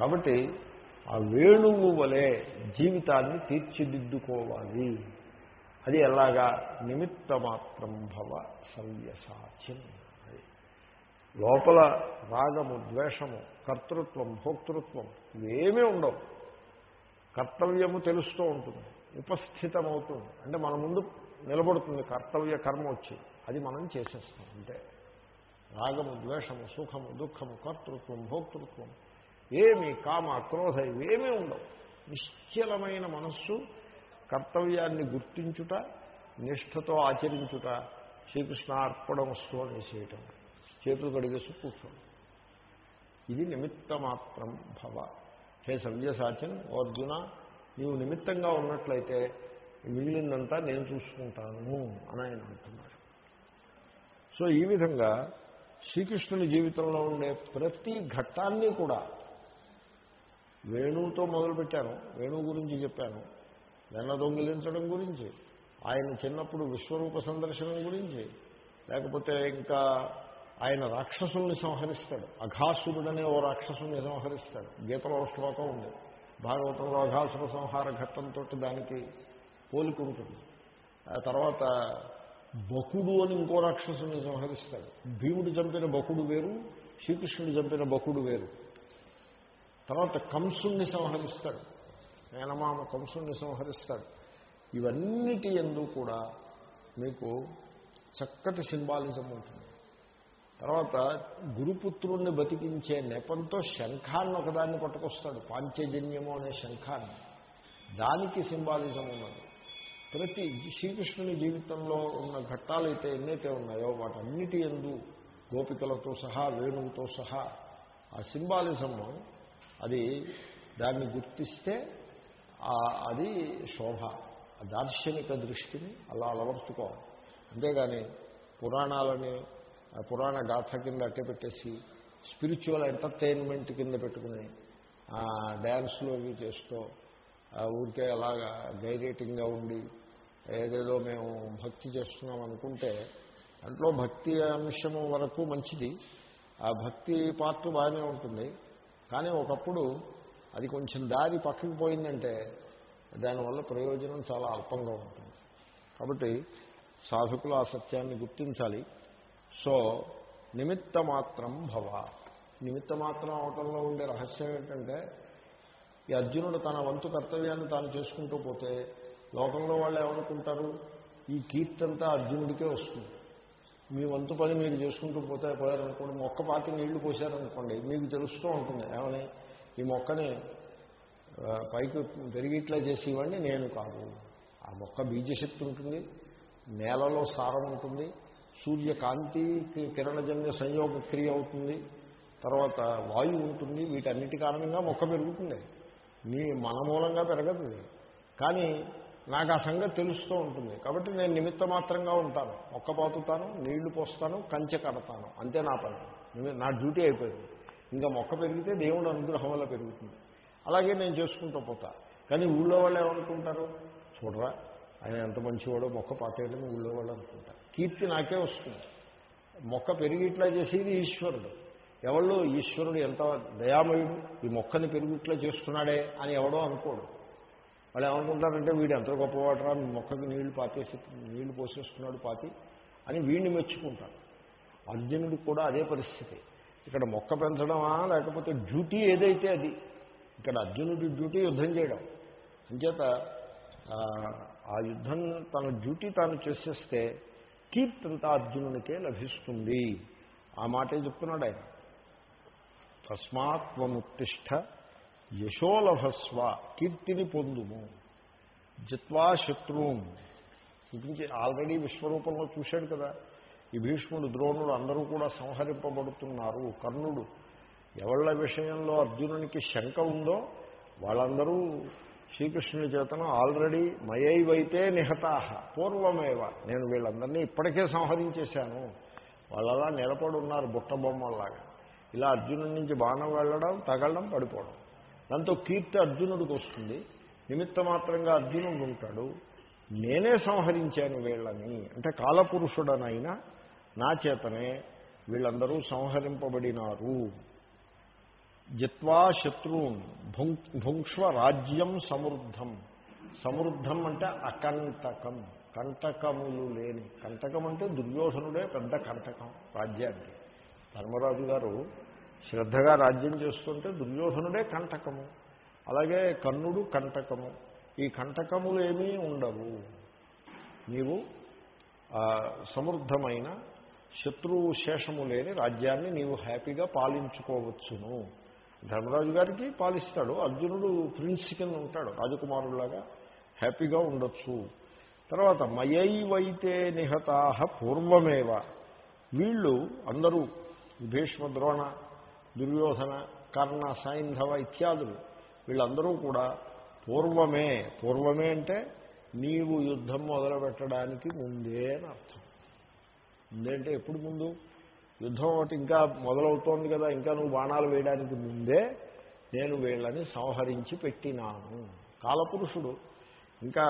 కాబట్టి ఆ వేణువు వలె జీవితాన్ని తీర్చిదిద్దుకోవాలి. అది ఎలాగా? నిమిత్త మాత్రం భవ సవ్యసాచిన్ అది లోపల రాగము ద్వేషము కర్తృత్వం భోక్తృత్వం ఇవేమీ ఉండవు. కర్తవ్యము తెలుస్తూ ఉంటుంది ఉపస్థితమవుతుంది. అంటే మన ముందు నిలబడుతుంది కర్తవ్య కర్మ వచ్చి అది మనం చేసేస్తాం అంటే రాగము ద్వేషము సుఖము దుఃఖము కర్తృత్వం భోక్తృత్వం ఏమి కామ క్రోధ ఇవేమీ ఉండవు. నిశ్చలమైన మనస్సు కర్తవ్యాన్ని గుర్తించుట నిష్ఠతో ఆచరించుట శ్రీకృష్ణ అర్పణమస్తు అనేసేయటం. చేతులు కడిగేసి కూర్చోండి. ఇది నిమిత్త మాత్రం భవ. హే సవ్యసాచన్ అర్జున నీవు నిమిత్తంగా ఉన్నట్లయితే మిగిలిందంతా నేను చూసుకుంటాను అని ఆయన అంటున్నాడు. సో ఈ విధంగా శ్రీకృష్ణుని జీవితంలో ఉండే ప్రతి ఘట్టాన్ని కూడా వేణువుతో మొదలుపెట్టాను. వేణువు గురించి చెప్పాను. వెన్న దొంగిలించడం గురించి ఆయన చిన్నప్పుడు విశ్వరూప సందర్శనం గురించి లేకపోతే ఇంకా ఆయన రాక్షసుల్ని సంహరిస్తాడు. అఘాసురుడనే ఓ రాక్షసుని సంహరిస్తాడు. గీతలో శ్లోకం ఉంది. భాగవతంలో అఘాసుర సంహార ఘట్టంతో దానికి పోలిక ఉంటుంది. ఆ తర్వాత బకుడు అని ఇంకో రాక్షసుని సంహరిస్తాడు. భీముడు చంపిన బకుడు వేరు శ్రీకృష్ణుడు చంపిన బకుడు వేరు. తర్వాత కంసుణ్ణి సంహరిస్తాడు. మేనమామ కంసుణ్ణి సంహరిస్తాడు. ఇవన్నిటి ఎందు కూడా మీకు చక్కటి సింబాలిజం ఉంటుంది. తర్వాత గురుపుత్రుణ్ణి బతికించే నెపంతో శంఖాన్ని ఒకదాన్ని పట్టుకొస్తాడు. పాంచజన్యము అనే శంఖాన్ని. దానికి సింబాలిజం ఉన్నది. ప్రతి శ్రీకృష్ణుని జీవితంలో ఉన్న ఘట్టాలు అయితే ఎన్నైతే ఉన్నాయో వాటన్నిటి ఎందు గోపికలతో సహా వేణువుతో సహా ఆ సింబాలిజము అది దాన్ని గుర్తిస్తే అది శోభ దార్శనిక దృష్టిని అలా అలవర్చుకోవాలి. అంతేగాని పురాణాలని పురాణ గాథ కింద అట్టే పెట్టేసి స్పిరిచువల్ ఎంటర్టైన్మెంట్ కింద పెట్టుకుని డ్యాన్స్లు అవి చేస్తూ ఊరికే అలాగా గైరేటింగ్గా ఉండి ఏదేదో మేము భక్తి చేస్తున్నాం అనుకుంటే దాంట్లో భక్తి అంశము వరకు మంచిది. ఆ భక్తి పాత్ర బాగానే ఉంటుంది. కానీ ఒకప్పుడు అది కొంచెం దారి పక్కకి పోయిందంటే దానివల్ల ప్రయోజనం చాలా అల్పంగా ఉంటుంది. కాబట్టి సాధకులు ఆ సత్యాన్ని గుర్తించాలి. సో నిమిత్త మాత్రం భవ. నిమిత్త మాత్రం అవటంలో ఉండే రహస్యం ఏంటంటే ఈ అర్జునుడు తన వంతు కర్తవ్యాన్ని తాను చేసుకుంటూ పోతే లోకంలో వాళ్ళు ఏమనుకుంటారు? ఈ కీర్తంతా అర్జునుడికే వస్తుంది. మీ వంతు పని మీరు చేసుకుంటూ పోతే పోయారనుకోండి మొక్క పాకి నీళ్ళు పోసారనుకోండి మీకు తెలుస్తూ ఉంటుంది ఏమని? ఈ మొక్కని పైకి పెరిగిట్లా చేసేవాడిని నేను కాదు. ఆ మొక్క బీజశక్తి ఉంటుంది నేలలో సారం ఉంటుంది సూర్యకాంతి కిరణజన్య సంయోగ క్రియ అవుతుంది తర్వాత వాయువు ఉంటుంది వీటన్నిటి కారణంగా మొక్క పెరుగుతుంది. మీ మన మూలంగా పెరగదు కానీ నాకు ఆ సంగతి తెలుస్తూ ఉంటుంది. కాబట్టి నేను నిమిత్త మాత్రంగా ఉంటాను. మొక్క పాతుతాను నీళ్ళు పోస్తాను కంచె కడతాను. అంతే నా పని. నా డ్యూటీ అయిపోయింది. ఇంకా మొక్క పెరిగితే దేవుడు అనుగ్రహం వల్ల పెరుగుతుంది. అలాగే నేను చేసుకుంటూ పోతా. కానీ ఊళ్ళో వాళ్ళు ఏమనుకుంటారు? చూడరా ఆయన ఎంత మంచివాడో మొక్క పాతేయడం ఊళ్ళో వాళ్ళు అనుకుంటారు. కీర్తి నాకే వస్తుంది. మొక్క పెరిగిట్లా చేసేది ఈశ్వరుడు. ఎవళ్ళు? ఈశ్వరుడు ఎంత దయామయుడు. ఈ మొక్కని పెరుగుట్లా చేస్తున్నాడే అని ఎవడో అనుకోడు. వాళ్ళు ఏమనుకుంటారంటే వీడు ఎంత గొప్పవాడరా మొక్కకి నీళ్ళు పాతేసి నీళ్ళు పోసేస్తున్నాడు పాతి అని వీడిని మెచ్చుకుంటారు. అర్జునుడికి కూడా అదే పరిస్థితి. ఇక్కడ మొక్క పెంచడమా లేకపోతే డ్యూటీ ఏదైతే అది ఇక్కడ అర్జునుడి డ్యూటీ యుద్ధం చేయడం. అంచేత ఆ యుద్ధం తన డ్యూటీ తాను చేసేస్తే కీర్తంతా అర్జునునికే లభిస్తుంది. ఆ మాటే చెప్తున్నాడు ఆయన. తస్మాత్వముత్తిష్ట యశోలభస్వ కీర్తిని పొందుము. జిత్వా శత్రువు చూపించి ఆల్రెడీ విశ్వరూపంలో చూశాడు కదా. ఈ భీష్ముడు ద్రోణుడు అందరూ కూడా సంహరింపబడుతున్నారు. కర్ణుడు ఎవళ్ళ విషయంలో అర్జునునికి శంక ఉందో వాళ్ళందరూ శ్రీకృష్ణుని చేతను ఆల్రెడీ మయైవైతే నిహతాహ పూర్వమేవ. నేను వీళ్ళందరినీ ఇప్పటికే సంహరించేశాను. వాళ్ళలా నిలబడి ఉన్నారు బుట్టబొమ్మల్లాగా ఇలా అర్జునుడి నుంచి బాణం వెళ్ళడం తగలడం పడిపోవడం. దాంతో కీర్తి అర్జునుడికి వస్తుంది. నిమిత్త మాత్రంగా అర్జునుడు ఉంటాడు. నేనే సంహరించాను వీళ్ళని. అంటే కాలపురుషుడనైనా నా చేతనే వీళ్ళందరూ సంహరింపబడినారు. జిత్వా శత్రువున్ భుంక్ష్వ రాజ్యం సమృద్ధం. సమృద్ధం అంటే అకంటకం. కంటకములు లేని. కంటకం అంటే దుర్యోధనుడే పెద్ద కంటకం రాజ్యానికి. ధర్మరాజు గారు శ్రద్ధగా రాజ్యం చేస్తుంటే దుర్యోధనుడే కంటకము. అలాగే కన్నుడు కంటకము. ఈ కంటకములు ఏమీ ఉండవు. నీవు సమృద్ధమైన శత్రువు శేషము లేని రాజ్యాన్ని నీవు హ్యాపీగా పాలించుకోవచ్చును. ధర్మరాజు గారికి పాలిస్తాడు. అర్జునుడు ప్రిన్స్ కింద ఉంటాడు. రాజకుమారులాగా హ్యాపీగా ఉండొచ్చు. తర్వాత మయైవైతే నిహతాహ పూర్వమేవ. వీళ్ళు అందరూ భీష్మ ద్రోణ దుర్యోధన కర్ణ సైంధవ ఇత్యాదులు. వీళ్ళందరూ కూడా పూర్వమే పూర్వమే అంటే నీవు యుద్ధం మొదలుపెట్టడానికి ముందే అని అర్థం. ముందేంటే ఎప్పుడు ముందు? యుద్ధం ఒకటి ఇంకా మొదలవుతోంది కదా ఇంకా నువ్వు బాణాలు వేయడానికి ముందే నేను వీళ్ళని సంహరించి పెట్టినాను. కాలపురుషుడు ఇంకా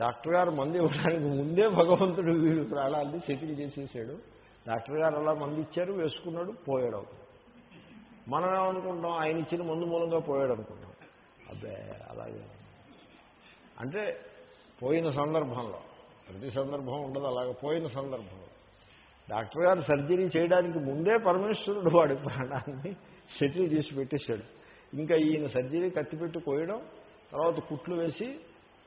డాక్టర్ గారు మంది ఇవ్వడానికి ముందే భగవంతుడు వీడు ప్రాణాలని సెటిల్ చేసేసాడు. డాక్టర్ గారు అలా మంది ఇచ్చారు వేసుకున్నాడు పోయాడు. మనం ఏమనుకుంటాం ఆయన ఇచ్చిన మందు మూలంగా పోయాడు అనుకుంటాం అబ్బే అలాగే. అంటే పోయిన సందర్భంలో ప్రతి సందర్భం ఉండదు అలాగే పోయిన సందర్భంలో. డాక్టర్ గారు సర్జరీ చేయడానికి ముందే పరమేశ్వరుడు వాడి ప్రాణాన్ని సెటిల్ చేసి పెట్టేశాడు. ఇంకా ఈయన సర్జరీ కత్తిపెట్టి కోయడం తర్వాత కుట్లు వేసి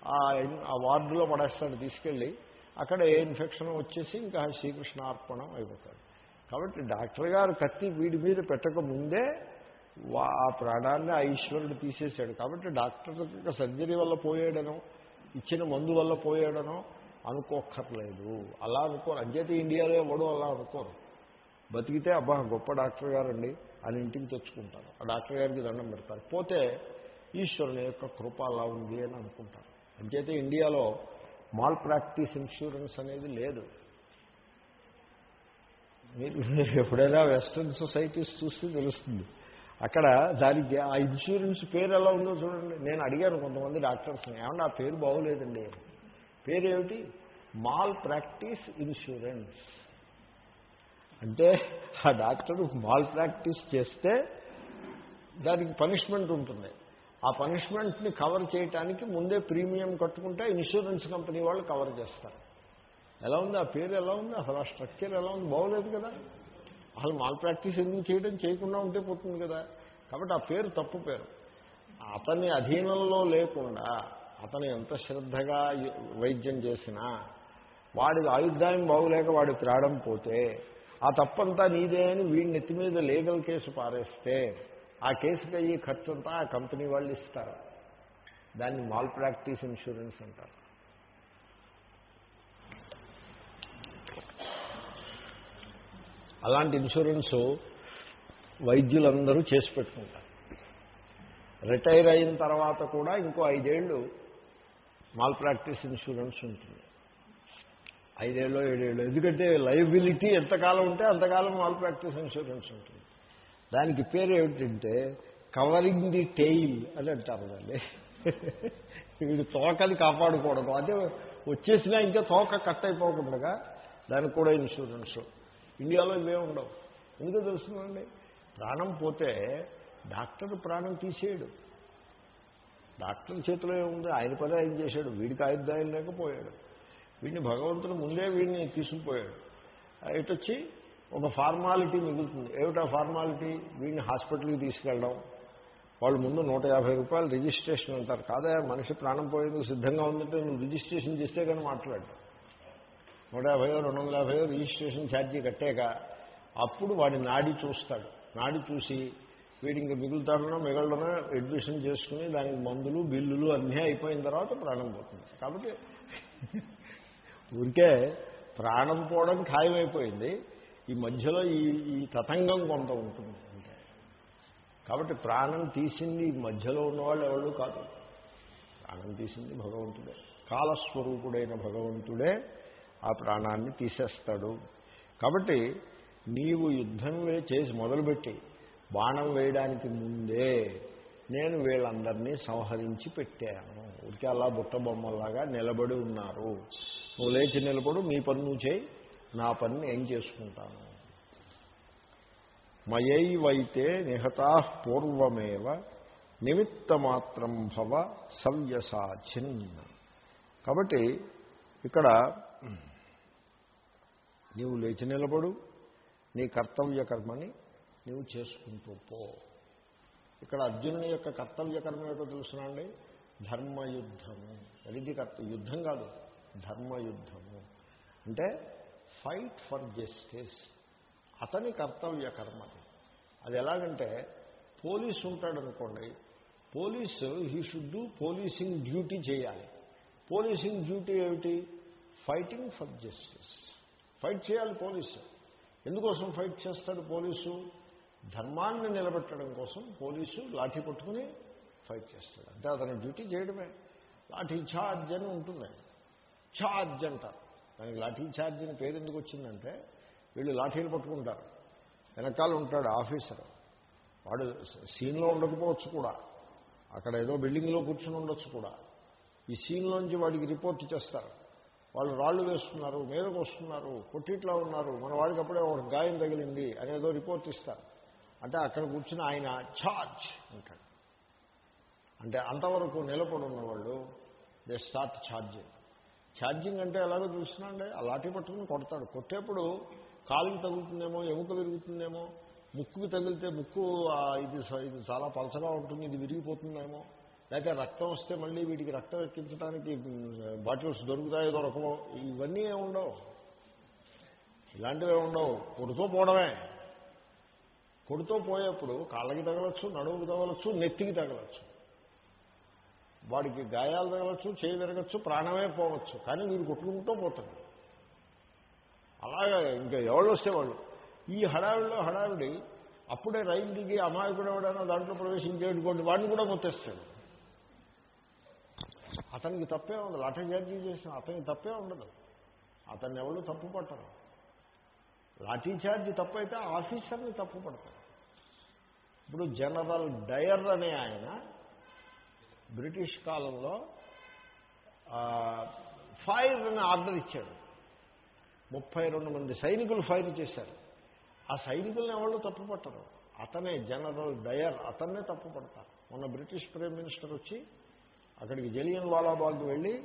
ఆ ఆ వార్డులో పడేస్తాడు తీసుకెళ్ళి. అక్కడ ఏ ఇన్ఫెక్షన్ వచ్చేసి ఇంకా శ్రీకృష్ణ అర్పణం అయిపోతాడు. కాబట్టి డాక్టర్ గారు కత్తి వీడి మీద పెట్టక ముందే వా- ఆ ప్రాణాన్ని ఆ ఈశ్వరుడు తీసేశాడు. కాబట్టి డాక్టర్ యొక్క సర్జరీ వల్ల పోయాడనో ఇచ్చిన మందు వల్ల పోయాడనో అనుకోక్కర్లేదు. అలా అనుకోరు. అంచేతే ఇండియాలో ఎవడో అలా అనుకోరు. బతికితే అబ్బా గొప్ప డాక్టర్ గారండి అని ఇంటికి తెచ్చుకుంటారు. ఆ డాక్టర్ గారికి దండం పెడతారు. పోతే ఈశ్వరుని యొక్క కృప అలా ఉంది అని అనుకుంటారు. అంచేతే ఇండియాలో మాల్ ప్రాక్టీస్ ఇన్సూరెన్స్ అనేది లేదు. మీరు ఎప్పుడైనా వెస్ట్రన్ సొసైటీస్ చూస్తే తెలుస్తుంది. అక్కడ దానికి ఆ ఇన్సూరెన్స్ పేరు ఎలా ఉందో చూడండి. నేను అడిగాను కొంతమంది డాక్టర్స్ని ఏమన్నా ఆ పేరు బాగోలేదండి. పేరు ఏమిటి మాల్ ప్రాక్టీస్ ఇన్సూరెన్స్. అంటే ఆ డాక్టర్ మాల్ ప్రాక్టీస్ చేస్తే దానికి పనిష్మెంట్ ఉంటుంది. ఆ పనిష్మెంట్ని కవర్ చేయడానికి ముందే ప్రీమియం కట్టుకుంటే ఇన్సూరెన్స్ కంపెనీ వాళ్ళు కవర్ చేస్తారు. ఎలా ఉంది? ఆ పేరు ఎలా ఉంది? అసలు ఆ స్ట్రక్చర్ ఎలా ఉంది? బాగోలేదు కదా. అసలు మాల్ ప్రాక్టీస్ ఎందుకు చేయడం? చేయకుండా ఉంటే పోతుంది కదా. కాబట్టి ఆ పేరు తప్పు పేరు. అతని అధీనంలో లేకుండా అతను ఎంత శ్రద్ధగా వైద్యం చేసినా వాడి ఆయుర్దాయం బాగులేక వాడి ప్రాణం పోతే ఆ తప్పంతా నీదే అని వీడి నెత్తి మీద లీగల్ కేసు పారేస్తే ఆ కేసుకి అయ్యే ఖర్చు అంతా ఆ కంపెనీ వాళ్ళు ఇస్తారు. దాన్ని మాల్ ప్రాక్టీస్ ఇన్సూరెన్స్ అంటారు. అలాంటి ఇన్సూరెన్సు వైద్యులందరూ చేసి పెట్టుకుంటారు. రిటైర్ అయిన తర్వాత కూడా ఇంకో ఐదేళ్ళు మాల్ ప్రాక్టీస్ ఇన్సూరెన్స్ ఉంటుంది. ఐదేళ్ళు ఏడేళ్ళు. ఎందుకంటే లయబిలిటీ ఎంతకాలం ఉంటే అంతకాలం మాల్ ప్రాక్టీస్ ఇన్సూరెన్స్ ఉంటుంది. దానికి పేరు ఏమిటంటే కవరింగ్ ది టెయిల్ అని అంటారు దాన్ని. వీడు తోకని కాపాడుకోవడం. అదే వచ్చేసినా ఇంకా తోక కట్ అయిపోకుండా దానికి కూడా ఇన్సూరెన్స్. ఇండియాలో ఇవే ఉండవు. ఎందుకో తెలుస్తుందండి ప్రాణం పోతే డాక్టర్ ప్రాణం తీసేయడు. డాక్టర్ చేతిలో ఏముంది? ఆయన పదే ఆయన చేశాడు. వీడికి ఆయుర్దాయం లేకపోయాడు. వీడిని భగవంతుడు ముందే వీడిని తీసుకుపోయాడు. ఇటొచ్చి ఒక ఫార్మాలిటీ మిగులుతుంది. ఏమిటా ఫార్మాలిటీ? వీడిని హాస్పిటల్కి తీసుకెళ్ళడం. వాళ్ళు ముందు నూట యాభై రూపాయలు రిజిస్ట్రేషన్ అంటారు. కాదా మనిషి ప్రాణం పోయేందుకు సిద్ధంగా ఉందంటే నువ్వు రిజిస్ట్రేషన్ చేస్తే కానీ మాట్లాడు. నూట యాభైయో రెండు వందల యాభైయో రిజిస్ట్రేషన్ ఛార్జీ కట్టాక అప్పుడు వాడి నాడి చూస్తాడు. నాడి చూసి వీడి ఇంకా మిగులుతాడనో మిగలడనో అడ్మిషన్ చేసుకుని దానికి మందులు బిల్లులు అన్నీ అయిపోయిన తర్వాత ప్రాణం పోతుంది. కాబట్టి ఊరికే ప్రాణం పోవడం ఖాయమైపోయింది. ఈ మధ్యలో ఈ ఈ తతంగం కొంత ఉంటుంది. అంటే కాబట్టి ప్రాణం తీసింది ఈ మధ్యలో ఉన్నవాళ్ళు ఎవరు కాదు. ప్రాణం తీసింది భగవంతుడే. కాలస్వరూపుడైన భగవంతుడే ఆ ప్రాణాన్ని తీసేస్తాడు. కాబట్టి నీవు యుద్ధం చేసి మొదలుపెట్టి బాణం వేయడానికి ముందే నేను వీళ్ళందరినీ సంహరించి పెట్టాను. ఊరికే అలా బుట్ట బొమ్మలాగా నిలబడి ఉన్నారు. నువ్వు లేచి నిలబడు మీ పని నువ్వు చేయి నా పని నేను చేసుకుంటాను. మయైవైతే నిహతా పూర్వమేవ నిమిత్తమాత్రం భవ సవ్యసాచిన్ కాబట్టి ఇక్కడ నీవు లేచి నిలబడు నీ కర్తవ్య కర్మని నీవు చేసుకుంటూ పో. ఇక్కడ అర్జునుని యొక్క కర్తవ్య కర్మ ఏటో తెలుసునండి ధర్మయుద్ధము అది కర్త యుద్ధం కాదు ధర్మయుద్ధము. అంటే ఫైట్ ఫర్ జస్టిస్. అతని కర్తవ్య కర్మది. అది ఎలాగంటే police ఉంటాడనుకోండి police he should do policing duty చేయాలి. పోలీసింగ్ డ్యూటీ ఏమిటి? Fighting for justice. ఫైట్ చేయాలి పోలీసు. ఎందుకోసం ఫైట్ చేస్తాడు పోలీసు? ధర్మాన్ని నిలబెట్టడం కోసం పోలీసు లాఠీ పట్టుకుని ఫైట్ చేస్తాడు. అంటే అతని డ్యూటీ చేయడమే. లాఠీ ఛార్జ్ అని ఉంటుంది. ఛార్జ్ అంటారు. దానికి లాఠీ ఛార్జ్ అని పేరు ఎందుకు వచ్చిందంటే వీళ్ళు లాఠీలు పట్టుకుంటారు. వెనకాల ఉంటాడు ఆఫీసర్. వాడు సీన్లో ఉండకపోవచ్చు కూడా. అక్కడ ఏదో బిల్డింగ్లో కూర్చుని ఉండొచ్చు కూడా. ఈ సీన్లోంచి వాడికి రిపోర్ట్ చేస్తారు. వాళ్ళు రాళ్ళు వేస్తున్నారు మీదకు వస్తున్నారు కొట్టిట్లో ఉన్నారు. మన వాడికి అప్పుడే ఒక గాయం తగిలింది అనేదో రిపోర్ట్ ఇస్తారు. అంటే అక్కడ కూర్చుని ఆయన ఛార్జ్ అంటాడు. అంటే అంతవరకు నిలబడి ఉన్నవాళ్ళు దే స్టార్ట్ ఛార్జింగ్ ఛార్జింగ్ అంటే ఎలాగో చూస్తున్నాండి ఆ లాఠీ పట్టుకుని కొడతాడు. కొట్టేప్పుడు కాలుకి తగులుతుందేమో ఎముక విరుగుతుందేమో ముక్కుకి తగిలితే ముక్కు ఇది స- ఇది చాలా పలసగా ఉంటుంది ఇది విరిగిపోతుందేమో. లేకపోతే రక్తం వస్తే మళ్ళీ వీటికి రక్తం ఎక్కించడానికి బాటిల్స్ దొరుకుతాయో దొరకవో ఇవన్నీ ఏమి ఉండవు. ఇలాంటివే ఉండవు. కొడుతూ పోవడమే. కొడుతూ పోయేప్పుడు కాళ్ళకి తగలచ్చు నడుముకి తగలచ్చు నెత్తికి తగలచ్చు. వాడికి గాయాలు తగలచ్చు చేయి తిరగచ్చు ప్రాణమే పోవచ్చు. కానీ వీడు కొట్టుకుంటూ పోతాడు. అలాగే ఇంకా ఎవరు వస్తే వాళ్ళు. ఈ హడావిడిలో హడావిడి అప్పుడే రైలు దిగి అమాయకుడు ఎవడైనా దాంట్లో ప్రవేశించేటువంటి వాడిని కూడా మొత్తేస్తాడు అతనికి తప్పే ఉండదు. లాఠీ చార్జీ చేసిన అతనికి తప్పే ఉండదు. అతన్ని ఎవరు తప్పు పట్టరు. లాఠీ చార్జీ తప్పు అయితే ఆఫీసర్ని తప్పు పడతారు. ఇప్పుడు జనరల్ డయర్ అనే ఆయన బ్రిటిష్ కాలంలో ఫైర్ అని ఆర్డర్ ఇచ్చాడు. ముప్పై రెండు మంది సైనికులు ఫైర్ చేశారు. ఆ సైనికులను ఎవరు తప్పు పట్టరు. అతనే జనరల్ డయర్ అతన్నే తప్పు పడతారు. మొన్న బ్రిటిష్ ప్రైమ్ మినిస్టర్ వచ్చి అక్కడికి జలియన్ వాలాబాగ్ వెళ్ళి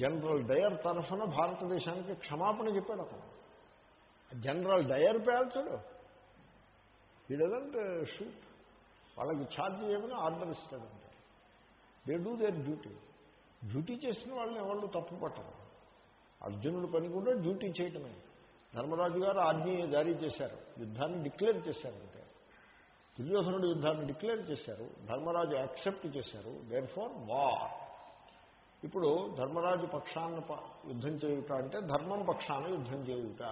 జనరల్ డయర్ తరఫున భారతదేశానికి క్షమాపణ చెప్పాడు అతను. జనరల్ డయర్ పేల్చడు. ఈ డజంట్ షూట్ వాళ్ళకి ఛార్జ్ చేయమని order ఇస్తాడంటే they do their duty duty చేసిన వాళ్ళని ఎవరు తప్పు పట్టరు అర్జునుడు పని కూడా డ్యూటీ చేయటమే. ధర్మరాజు గారు ఆజ్ఞ జారీ చేశారు. యుద్ధాన్ని డిక్లేర్ చేశారంటే దుర్యోధనుడు యుద్ధాన్ని డిక్లేర్ చేశారు ధర్మరాజు యాక్సెప్ట్ చేశారు దేర్ ఫార్ వార్ ఇప్పుడు ధర్మరాజు పక్షాన ప- యుద్ధం చేయుట అంటే ధర్మం పక్షాన యుద్ధం చేయుట.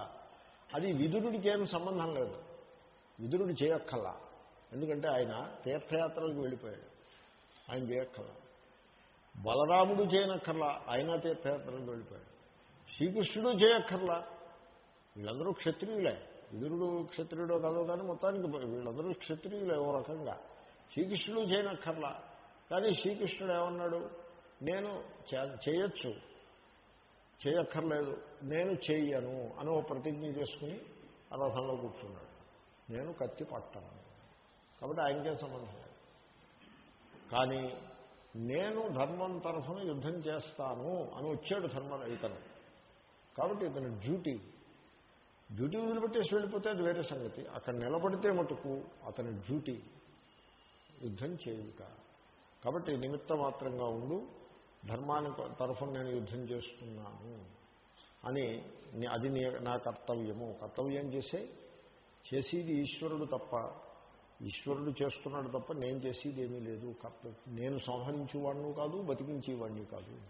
అది విదురుడికి ఏం సంబంధం లేదు. విదురుడు చేయక్కల్లా ఎందుకంటే ఆయన తీర్థయాత్రలకు వెళ్ళిపోయాడు. ఆయన చేయక్కల్లా బలరాముడు చేయనక్కర్లా. ఆయన తీర్థయాత్రలకు వెళ్ళిపోయాడు. శ్రీకృష్ణుడు చేయక్కర్లా. వీళ్ళందరూ క్షత్రియులే. విదురుడు క్షత్రియుడో కాదో కానీ మొత్తానికి వీళ్ళందరూ క్షత్రియులు ఏవో రకంగా. శ్రీకృష్ణుడు చేయనక్కర్లా. కానీ శ్రీకృష్ణుడు ఏమన్నాడు? నేను చేయొచ్చు. చేయక్కర్లేదు. నేను చేయను అని ఓ ప్రతిజ్ఞ చేసుకుని రథంలో కూర్చున్నాడు. నేను కత్తి పట్టను. కాబట్టి ఆయనకే సంబంధం లేదు. కానీ నేను ధర్మం తరఫున యుద్ధం చేస్తాను అని వచ్చాడు ధర్మ ఇతను కాబట్టి ఇతను డ్యూటీ డ్యూటీ వదిలిపెట్టేసి వెళ్ళిపోతే అది వేరే సంగతి. అక్కడ నిలబడితే మటుకు అతని డ్యూటీ యుద్ధం చేయుట. కాబట్టి నిమిత్త మాత్రంగా ఉండు. ధర్మాని తరఫున నేను యుద్ధం చేస్తున్నాను అని అది నా కర్తవ్యము. కర్తవ్యం చేసే చేసేది ఈశ్వరుడు తప్ప ఈశ్వరుడు చేస్తున్నాడు తప్ప నేను చేసేది ఏమీ లేదు. కర్త నేను సంహరించేవాడిని కాదు బతికించేవాడిని కాదు.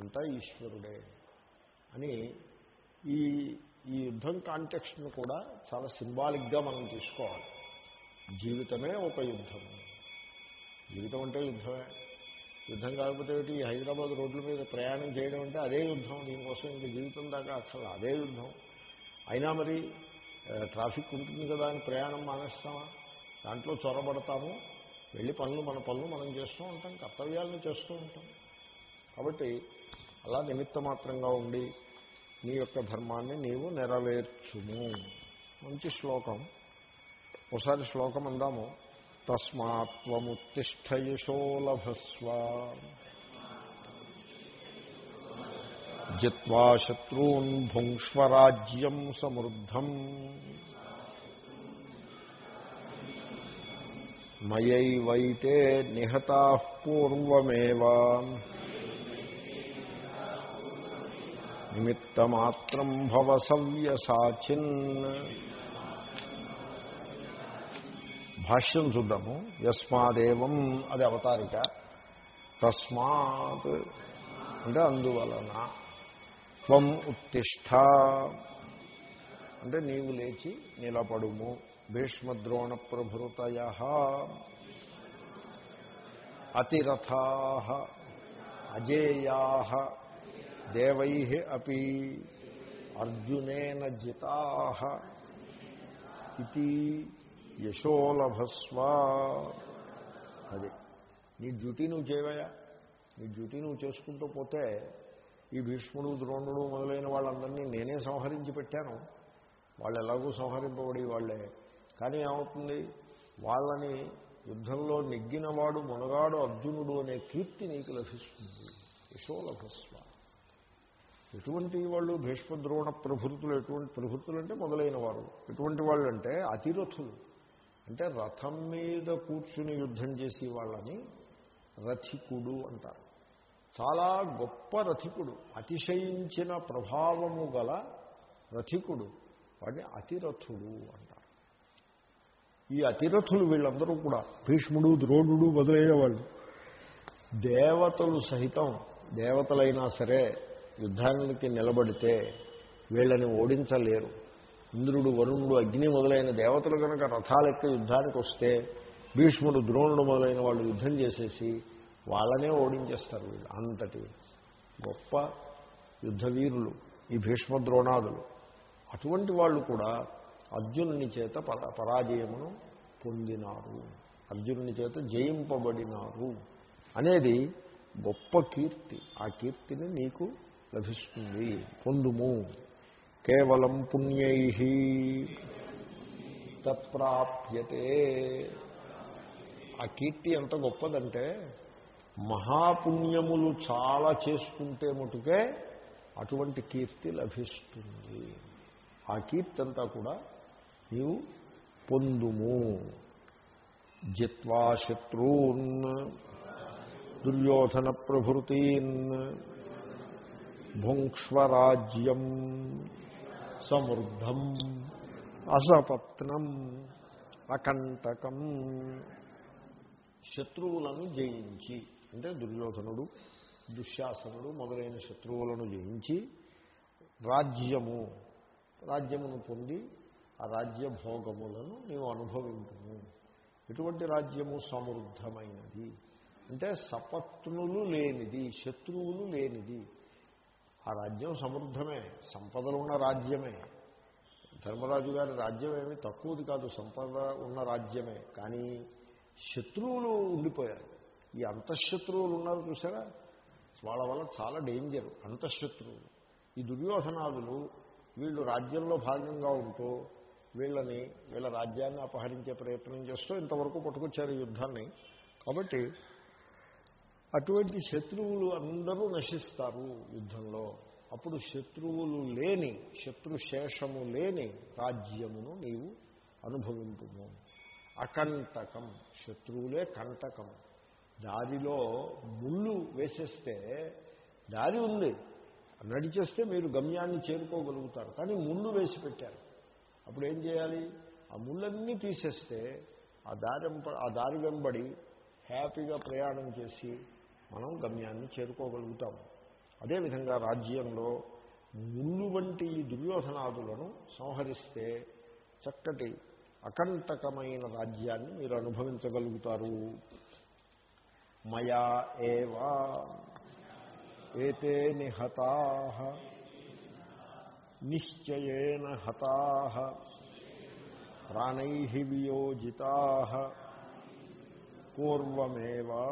అంతా ఈశ్వరుడే అని ఈ ఈ యుద్ధం కాంటెక్స్ట్ను కూడా చాలా సింబాలిక్గా మనం తీసుకోవాలి. జీవితమే ఒక యుద్ధం. జీవితం అంటే యుద్ధమే. యుద్ధం కాకపోతే ఈ హైదరాబాద్ రోడ్ల మీద ప్రయాణం చేయడం అంటే అదే యుద్ధం. దీనికోసం ఇంక జీవితం దాకా అసలు అదే యుద్ధం. అయినా మరి ట్రాఫిక్ ఉంటుంది కదా అని ప్రయాణం మానేస్తామా? దాంట్లో చొరబడతాము. వెళ్ళి పనులు మన పనులు మనం చేస్తూ ఉంటాం కర్తవ్యాలను చేస్తూ ఉంటాం. కాబట్టి అలా నిమిత్త మాత్రంగా ఉండి నీ యొక్క ధర్మాన్ని నీవు నెరవేర్చుము. మంచి శ్లోకం. ఒకసారి శ్లోకం అందాము. తస్మాత్వముత్తిష్ట లభస్వ. జిత్వా శత్రూన్ భుంక్ష్వరాజ్యం సమృద్ధం. మయైవైతే నిహతా పూర్వమేవా. నిమిత్తమాత్రం భవ సవ్యసాచిన్. భాష్యం చూద్దాము. యస్మాదేవం అది అవతారిక. తస్మాత్ అంటే అందువలన త్వం ఉత్తిష్ట. అంటే నీవు లేచి నిలబడుము. భీష్మద్రోణ ప్రభృతయ అతిరథా అజేయా దేవై అపి అర్జునేన జితా ఇది యశోలభస్వ అది నీ డ్యూటీ నువ్వు చేయవయా నీ డ్యూటీ నువ్వు చేసుకుంటూ పోతే ఈ భీష్ముడు ద్రోణుడు మొదలైన వాళ్ళందరినీ నేనే సంహరించి పెట్టాను. వాళ్ళు ఎలాగూ సంహరింపబడి వాళ్ళే. కానీ ఏమవుతుంది? వాళ్ళని యుద్ధంలో నెగ్గినవాడు మునగాడు అర్జునుడు అనే కీర్తి నీకు లభిస్తుంది. యశోలభస్వ ఎటువంటి వాళ్ళు భీష్మద్రోణ ప్రభృతులు ఎటువంటి ప్రభృతులు అంటే మొదలైన వారు. ఎటువంటి వాళ్ళు అంటే అతిరథులు. అంటే రథం మీద కూర్చుని యుద్ధం చేసే వాళ్ళని రథికుడు అంటారు. చాలా గొప్ప రథికుడు అతిశయించిన ప్రభావము గల రథికుడు వాడిని అతిరథుడు అంటారు. ఈ అతిరథులు వీళ్ళందరూ కూడా భీష్ముడు ద్రోణుడు మొదలైన వాళ్ళు దేవతలు సహితం దేవతలైనా సరే యుద్ధానికి నిలబడితే వీళ్ళని ఓడించలేరు. ఇంద్రుడు వరుణుడు అగ్ని మొదలైన దేవతలు కనుక రథాలెక్క యుద్ధానికి వస్తే భీష్ముడు ద్రోణుడు మొదలైన వాళ్ళు యుద్ధం చేసేసి వాళ్ళనే ఓడించేస్తారు వీళ్ళు. అంతటి గొప్ప యుద్ధవీరులు ఈ భీష్మ ద్రోణాదులు. అటువంటి వాళ్ళు కూడా అర్జునుని చేత పరాజయమును పొందినారు. అర్జునుని చేత జయింపబడినారు. అనేది గొప్ప కీర్తి. ఆ కీర్తిని నీకు లభిస్తుంది. పొందుము. కేవలం పుణ్యై. తప్రాప్యతే ఆ కీర్తి ఎంత గొప్పదంటే మహాపుణ్యములు చాలా చేసుకుంటే మటుకే అటువంటి కీర్తి లభిస్తుంది. ఆ కీర్తి అంతా కూడా నీవు పొందుము. జిత్వా శత్రూన్ దుర్యోధన ప్రభృతీన్. భుంక్ష్వరాజ్యం సమృద్ధం అసపత్నం అకంటకం. శత్రువులను జయించి అంటే దుర్యోధనుడు దుశ్శాసనుడు మొదలైన శత్రువులను జయించి రాజ్యము రాజ్యమును పొంది ఆ రాజ్య భోగములను నీవు అనుభవింపుము. ఎటువంటి రాజ్యము సమృద్ధమైనది. అంటే సపత్నులు లేనిది శత్రువులు లేనిది. ఆ రాజ్యం సమృద్ధమే సంపదలు ఉన్న రాజ్యమే. ధర్మరాజు గారి రాజ్యం ఏమీ తక్కువది కాదు సంపద ఉన్న రాజ్యమే. కానీ శత్రువులు ఉండిపోయారు. ఈ అంతఃశత్రువులు ఉన్నారు చూసారా వాళ్ళ వల్ల చాలా డేంజర్ అంతఃశత్రువులు. ఈ దుర్యోధనాదులు వీళ్ళు రాజ్యంలో భాగంగా ఉంటూ వీళ్ళని వీళ్ళ రాజ్యాన్ని అపహరించే ప్రయత్నం చేస్తూ ఇంతవరకు పట్టుకొచ్చారు ఈ యుద్ధాన్ని. కాబట్టి అటువంటి శత్రువులు అందరూ నశిస్తారు యుద్ధంలో. అప్పుడు శత్రువులు లేని శత్రుశేషము లేని రాజ్యమును నీవు అనుభవింపుము. అకంటకం శత్రువులే కంటకం. దారిలో ముళ్ళు వేసేస్తే దారి ఉంది. నడిచేస్తే మీరు గమ్యాన్ని చేరుకోగలుగుతారు. కానీ ముళ్ళు వేసి పెట్టారు. అప్పుడు ఏం చేయాలి? ఆ ముళ్ళన్నీ తీసేస్తే ఆ దారి ఆ దారి వెంబడి హ్యాపీగా ప్రయాణం చేసి మనం గమ్యాన్ని చేరుకోగలుగుతాం. అదేవిధంగా రాజ్యంలో ముళ్ళు వంటి ఈ దుర్యోధనాదులను సంహరిస్తే చక్కటి అకంటకమైన రాజ్యాన్ని మీరు అనుభవించగలుగుతారు. మయా ఏవా ఏతే నిహతా నిశ్చయేన హతా ప్రాణై వియోజితా పూర్వమేవా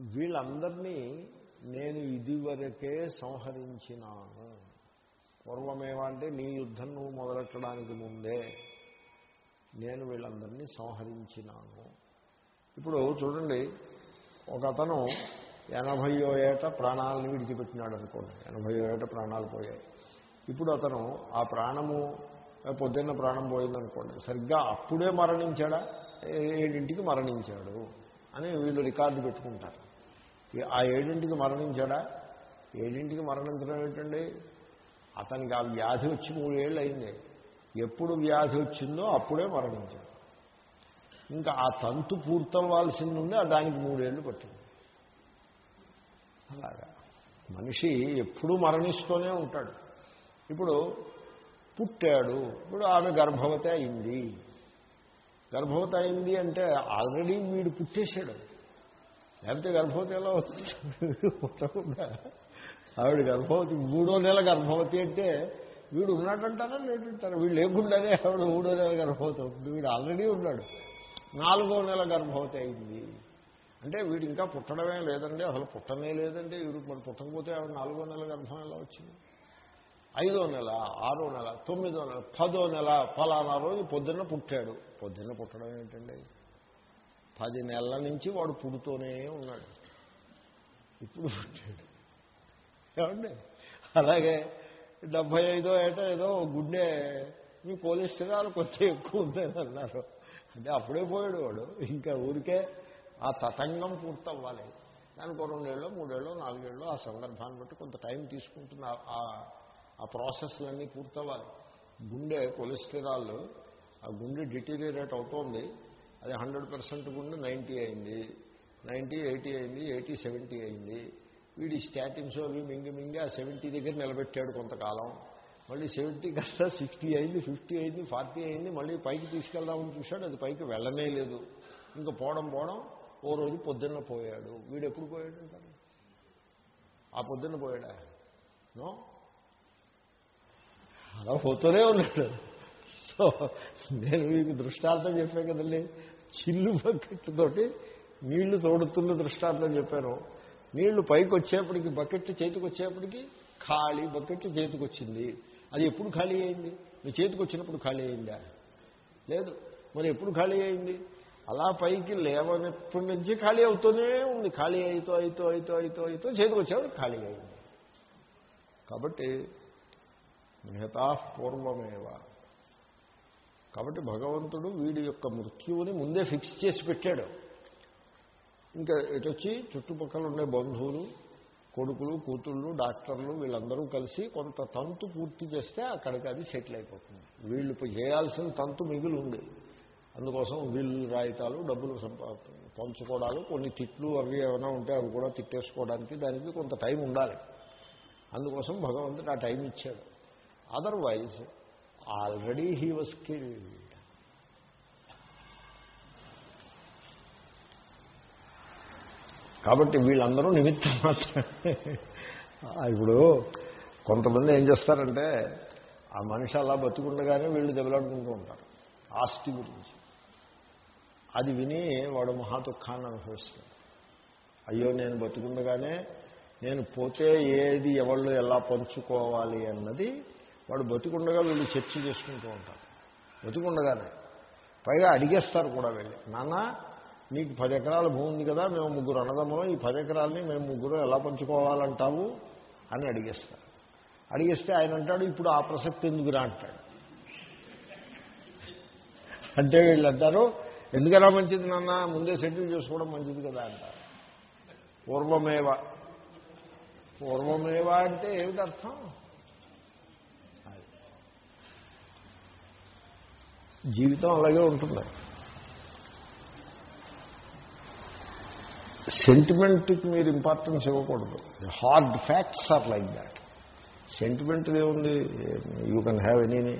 వీళ్ళందరినీ నేను ఇదివరకే సంహరించినాను. పూర్వమేవా అంటే నీ యుద్ధం నువ్వు మొదలెట్టడానికి ముందే నేను వీళ్ళందరినీ సంహరించినాను. ఇప్పుడు చూడండి ఒక అతను ఎనభయో ఏట ప్రాణాలను విడిచిపెట్టినాడు అనుకోండి ఎనభయో ఏట ప్రాణాలు పోయాయి. ఇప్పుడు అతను ఆ ప్రాణము పొద్దున్న ప్రాణం పోయిందనుకోండి. సరిగ్గా అప్పుడే మరణించాడా? ఏడింటికి మరణించాడు అని వీళ్ళు రికార్డు పెట్టుకుంటారు. ఆ ఏడింటికి మరణించాడా? ఏడింటికి మరణించడం ఏంటండి? అతనికి ఆ వ్యాధి వచ్చి మూడేళ్ళు అయింది ఎప్పుడు వ్యాధి వచ్చిందో అప్పుడే మరణించాడు. ఇంకా ఆ తంతు పూర్తవ్వాల్సింది ఉంది దానికి మూడేళ్ళు పట్టింది. అలాగా. మనిషి ఎప్పుడూ మరణిస్తూనే ఉంటాడు. ఇప్పుడు పుట్టాడు. ఇప్పుడు ఆమె గర్భవతి అయింది. గర్భవతి అయింది అంటే ఆల్రెడీ వీడు పుట్టేశాడు. లేకపోతే గర్భవతి ఎలా వస్తుంది? ఆవిడ గర్భవతి మూడో నెల గర్భవతి అంటే వీడు ఉన్నాడంటారా లేదంటారా వీళ్ళు లేకుండానే ఆవిడ మూడో నెల గర్భవతి అవుతుంది. వీడు ఆల్రెడీ ఉన్నాడు. నాలుగో నెల గర్భవతి అయింది. అంటే వీడు ఇంకా పుట్టడమే లేదండి. అసలు పుట్టనే లేదండి. వీడు మరి పుట్టకపోతే ఆవిడ నాలుగో నెల గర్భం ఎలా వచ్చింది? ఐదో నెల ఆరో నెల తొమ్మిదో నెల పదో నెల ఫలానా రోజు పొద్దున్న పుట్టాడు. పొద్దున్న పుట్టడం ఏంటండి? పది నెలల నుంచి వాడు పుడుతూనే ఉన్నాడు. ఇప్పుడు పుట్టాడు. ఏమండి? అలాగే డెబ్భై ఐదో ఏటో ఏదో గుండె మీ కొలెస్ట్రాల్ కొంచెం ఎక్కువ ఉందని అన్నారు. అంటే అప్పుడే పోయాడు వాడు. ఇంకా ఊరికే ఆ తతంగం పూర్తవ్వాలి. దానికి రెండేళ్ళు మూడేళ్ళు నాలుగేళ్ళు ఆ సందర్భాన్ని బట్టి కొంత టైం తీసుకుంటుంది. ఆ ప్రాసెస్లన్నీ పూర్తవ్వాలి. గుండె కొలెస్ట్రాల్ ఆ గుండె డిటీరియరేట్ అవుతోంది. అది హండ్రెడ్ పర్సెంట్ గుండె నైంటీ అయింది నైంటీ ఎయిటీ అయింది ఎయిటీ సెవెంటీ అయింది. వీడి స్టాటిన్స్ అవి మింగి మింగి ఆ సెవెంటీ దగ్గర నిలబెట్టాడు కొంతకాలం. మళ్ళీ సెవెంటీ కాస్త సిక్స్టీ అయింది ఫిఫ్టీ అయింది ఫార్టీ అయింది మళ్ళీ పైకి తీసుకెళ్దామని చూశాడు అది పైకి వెళ్ళనే లేదు. ఇంకా పోవడం పోవడం ఓ రోజు పొద్దున్న పోయాడు. వీడు ఎప్పుడు పోయాడు? అంటారు ఆ పొద్దున్న పోయాడా? నో? అలా పోతూనే ఉన్నాడు. సో నేను మీకు దృష్టార్థం చెప్పాను కదండి. చిల్లు బకెట్ తోటి నీళ్ళు తోడుతున్న దృష్టాంతం చెప్పాను. నీళ్ళు పైకి వచ్చేప్పటికి బకెట్ చేతికి వచ్చేప్పటికి ఖాళీ బకెట్ చేతికి వచ్చింది అది ఎప్పుడు ఖాళీ అయింది? మీ చేతికి వచ్చినప్పుడు ఖాళీ అయిందా? లేదు. మరి ఎప్పుడు ఖాళీ అయింది? అలా పైకి లేవనప్పటి నుంచి ఖాళీ అవుతూనే ఉంది. ఖాళీ అయితో అయితో అయితో అయితో అయితో చేతికి వచ్చేవాడు ఖాళీ అయింది. కాబట్టి మిగతా పూర్వమేవా. కాబట్టి భగవంతుడు వీడి యొక్క మృత్యువుని ముందే ఫిక్స్ చేసి పెట్టాడు. ఇంకా ఇటొచ్చి చుట్టుపక్కల ఉండే బంధువులు కొడుకులు కూతుళ్ళు డాక్టర్లు వీళ్ళందరూ కలిసి కొంత తంతు పూర్తి చేస్తే అక్కడికి అది సెటిల్ అయిపోతుంది. వీళ్ళు చేయాల్సిన తంతు మిగిలి ఉంది. అందుకోసం వీళ్ళు రాయితాలు డబ్బులు పంచుకోవడాలు కొన్ని తిట్లు అవి ఏమైనా ఉంటే అవి కూడా తిట్టేసుకోవడానికి దానికి కొంత టైం ఉండాలి. అందుకోసం భగవంతుడు ఆ టైం ఇచ్చాడు. Otherwise already he was killed. కాబట్టి వీళ్ళందరూ నిమిత్తం మాత్రమే. ఇప్పుడు కొంతమంది ఏం చేస్తారంటే ఆ మనిషి అలా బతుకుండగానే వీళ్ళు దెబ్బలాడుకుంటూ ఉంటారు ఆస్తి గురించి. అది విని వాడు మహా దుఃఖాన్ని అనుభవిస్తాడు. అయ్యో నేను బతుకుండగానే నేను పోతే ఏది ఎవళ్ళు ఎలా పంచుకోవాలి అన్నది వాడు బతుకుండగా వీళ్ళు చర్చ చేసుకుంటూ ఉంటారు. బతుకుండగానే. పైగా అడిగేస్తారు కూడా వెళ్ళి నాన్న నీకు పది ఎకరాల భూమి ఉంది కదా మేము ముగ్గురు అన్నదమ్ములు ఈ పది ఎకరాలని మేము ముగ్గురు ఎలా పంచుకోవాలంటావు? అని అడిగేస్తారు. అడిగేస్తే ఆయన అంటాడు ఇప్పుడు ఆ ప్రసక్తి ఎందుకురా? అంటాడు. అంటే వీళ్ళు అంటారు ఎందుకలా మంచిది నాన్న? ముందే సెటిల్ చేసుకోవడం మంచిది కదా అంటారు. పూర్వమేవ. పూర్వమేవ అంటే ఏమిటి అర్థం జీవితం అలాగే ఉంటుంది. సెంటిమెంట్కి మీరు ఇంపార్టెన్స్ ఇవ్వకూడదు. Hard facts are like that sentiment ఏముంది? యూ కెన్ హ్యావ్ ఎనీ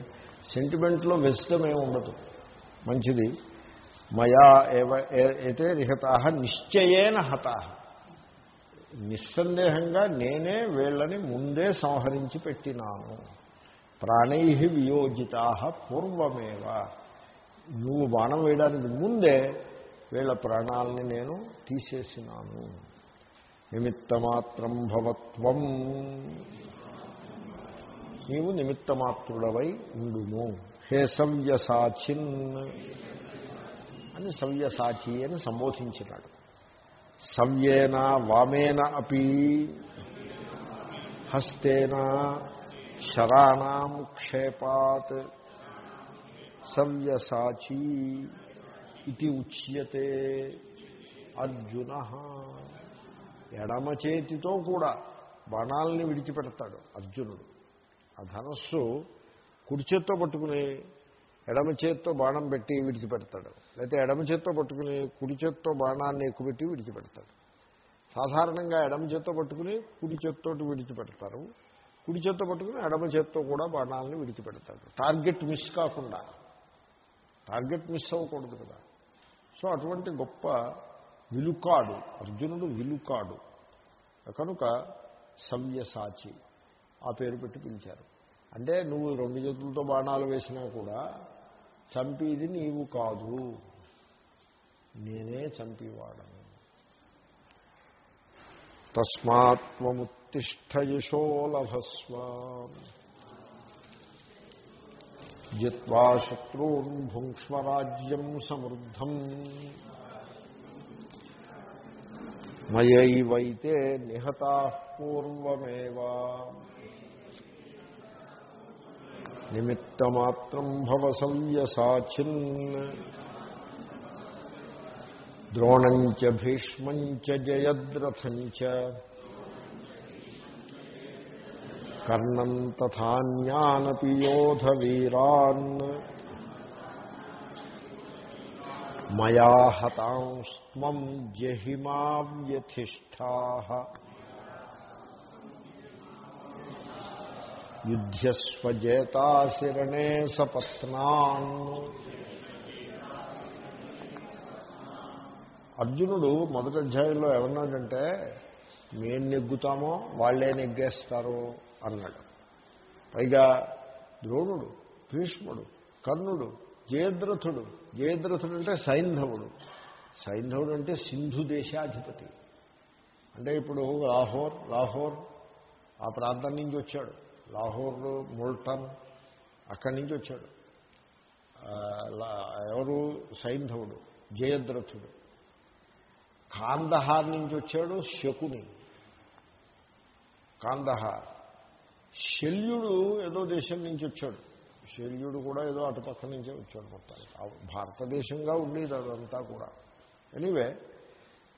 సెంటిమెంట్లో వెస్టమ్ ఏమి ఉండదు. మంచిది. మయా ఏవ అయితే రిహతా నిశ్చయేన హత. నిస్సందేహంగా నేనే వీళ్ళని ముందే సంహరించి పెట్టినాను. ప్రాణై వియోజితా పూర్వమేవ. నువ్వు బాణం వేయడానికి ముందే వీళ్ళ ప్రాణాలని నేను తీసేసినాను. నిమిత్తమాత్రం భవత్వం. నీవు నిమిత్తమాత్రుడవై ఉండుము. హే సవ్యసాచిన్ అని సవ్యసాచి అని సంబోధించినాడు. సవ్యేన వామేన అపి హస్తేన శరాణం క్షేపాత్ సవ్యసాచీ ఇది ఉచ్యతే అర్జున ఎడమ చేతితో కూడా బాణాలని విడిచిపెడతాడు అర్జునుడు. ఆ ధనస్సు కుడి చేత్తో పట్టుకుని ఎడమ చేత్తో బాణం పెట్టి విడిచిపెడతాడు. లేకపోతే ఎడమ చేత్తో పట్టుకుని కుడి చేత్తో బాణాన్ని ఎక్కుపెట్టి విడిచిపెడతాడు. సాధారణంగా ఎడమ చేత్తో పట్టుకుని కుడి చేత్తోటి విడిచిపెడతారు. కుడి చేత్తో పట్టుకుని ఎడమ చేత్తో కూడా బాణాలని విడిచిపెడతాడు. టార్గెట్ మిస్ కాకుండా. టార్గెట్ మిస్ అవ్వకూడదు కదా. సో అటువంటి గొప్ప విలుకాడు అర్జునుడు విలుకాడు. కనుక సవ్యసాచి ఆ పేరు పెట్టి పిలిచారు. అంటే నువ్వు రెండు చేతులతో బాణాలు వేసినా కూడా చంపేది నీవు కాదు. నేనే చంపేవాడను. తస్మాత్మముత్తిష్ట లభస్వ జిత్వా శత్రూన్ భుంక్ష్మరాజ్యం సమృద్ధం. మయైవైతే నిహతా పూర్వమేవా. నిమిత్తమాత్రం భవ సవ్యసాచిన్ ద్రోణంచ భీష్మంచ జయద్రథంచ. కర్ణం తథాన్యానపి యోధవీరాన్. మయా హతాంస్త్వం జహిమా వ్యతిష్టా యుద్ధస్వజేతాశిరణే సపత్నాన్. అర్జునుడు మొదటి అధ్యాయంలో ఏమన్నాడంటే మేము నెగ్గుతామో వాళ్ళే నెగ్గేస్తారు అన్నాడు. పైగా ద్రోణుడు భీష్ముడు కర్ణుడు జయద్రథుడు జయద్రథుడు అంటే సైంధవుడు. సైంధవుడు అంటే సింధు దేశాధిపతి. అంటే ఇప్పుడు లాహోర్ లాహోర్ ఆ ప్రాంతం నుంచి వచ్చాడు. లాహోర్ ముల్టన్ అక్కడి నుంచి వచ్చాడు. ఎవరు? సైంధవుడు జయద్రథుడు. కాందహార్ నుంచి వచ్చాడు శకుని కాందహార్. శల్యుడు ఏదో దేశం నుంచి వచ్చాడు. శల్యుడు కూడా ఏదో అటుపక్క నుంచే వచ్చాడు మొత్తానికి. భారతదేశంగా ఉండేది అదంతా కూడా. ఎనీవే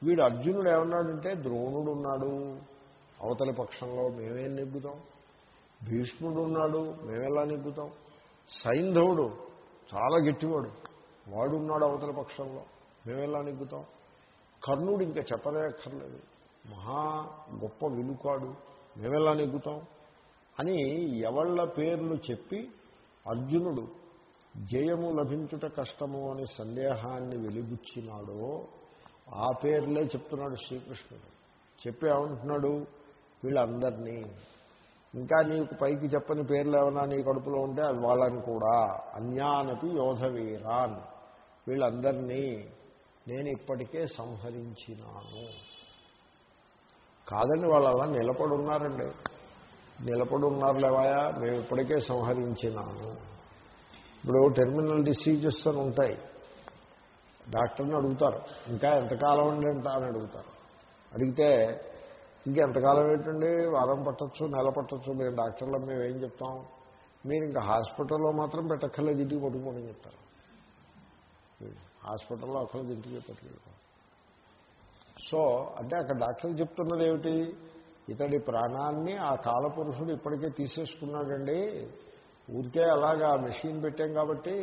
వీడు అర్జునుడు ఏమన్నాడంటే ద్రోణుడు ఉన్నాడు అవతలి పక్షంలో మేమేం నెగ్గుతాం? భీష్ముడు ఉన్నాడు మేమెలా నెగ్గుతాం? సైంధవుడు చాలా గట్టివాడు. వాడున్నాడు అవతల పక్షంలో మేమెలా నెగ్గుతాం? కర్ణుడు ఇంకా చెప్పలేక్కర్లేదు. మహా గొప్ప విలుకాడు మేమెలా నెగ్గుతాం? అని ఎవళ్ళ పేర్లు చెప్పి అర్జునుడు జయము లభించుట కష్టము అనే సందేహాన్ని వెలిబుచ్చినాడో ఆ పేర్లే చెప్తున్నాడు శ్రీకృష్ణుడు. చెప్పి ఏమంటున్నాడు? వీళ్ళందరినీ ఇంకా నీకు పైకి చెప్పని పేర్లు ఏమైనా నీ కడుపులో ఉంటే అది వాళ్ళని కూడా. అన్యానపి యోధవీరాన్. వీళ్ళందరినీ నేను ఇప్పటికే సంహరించినాను. కాదని వాళ్ళు అలా నిలబడి ఉన్నారండి నిలబడి ఉన్నారు లేవాయా? మేము ఇప్పటికే సంహరించినాను. ఇప్పుడు టెర్మినల్ డిసీజెస్ అని ఉంటాయి. డాక్టర్ని అడుగుతారు ఇంకా ఎంతకాలం అండి? అంట అని అడుగుతారు. అడిగితే ఇంకెంతకాలం ఏంటండి? వారం పట్టచ్చు నెల పట్టచ్చు మేము డాక్టర్లో మేము ఏం చెప్తాం? మీరు ఇంకా హాస్పిటల్లో మాత్రం పెట్టక్కర్లేదు ఇంటికి పట్టుకోమని చెప్తారు. హాస్పిటల్లో అసలు ఇంటికి పట్టుకెళ్తాం సో అంటే అక్కడ డాక్టర్ చెప్తున్నది ఏమిటి? ఇతడి ప్రాణాన్ని ఆ కాలపురుషుడు ఇప్పటికే తీసేసుకున్నాడండి. ఊరికే అలాగా మెషిన్ పెట్టాం కాబట్టి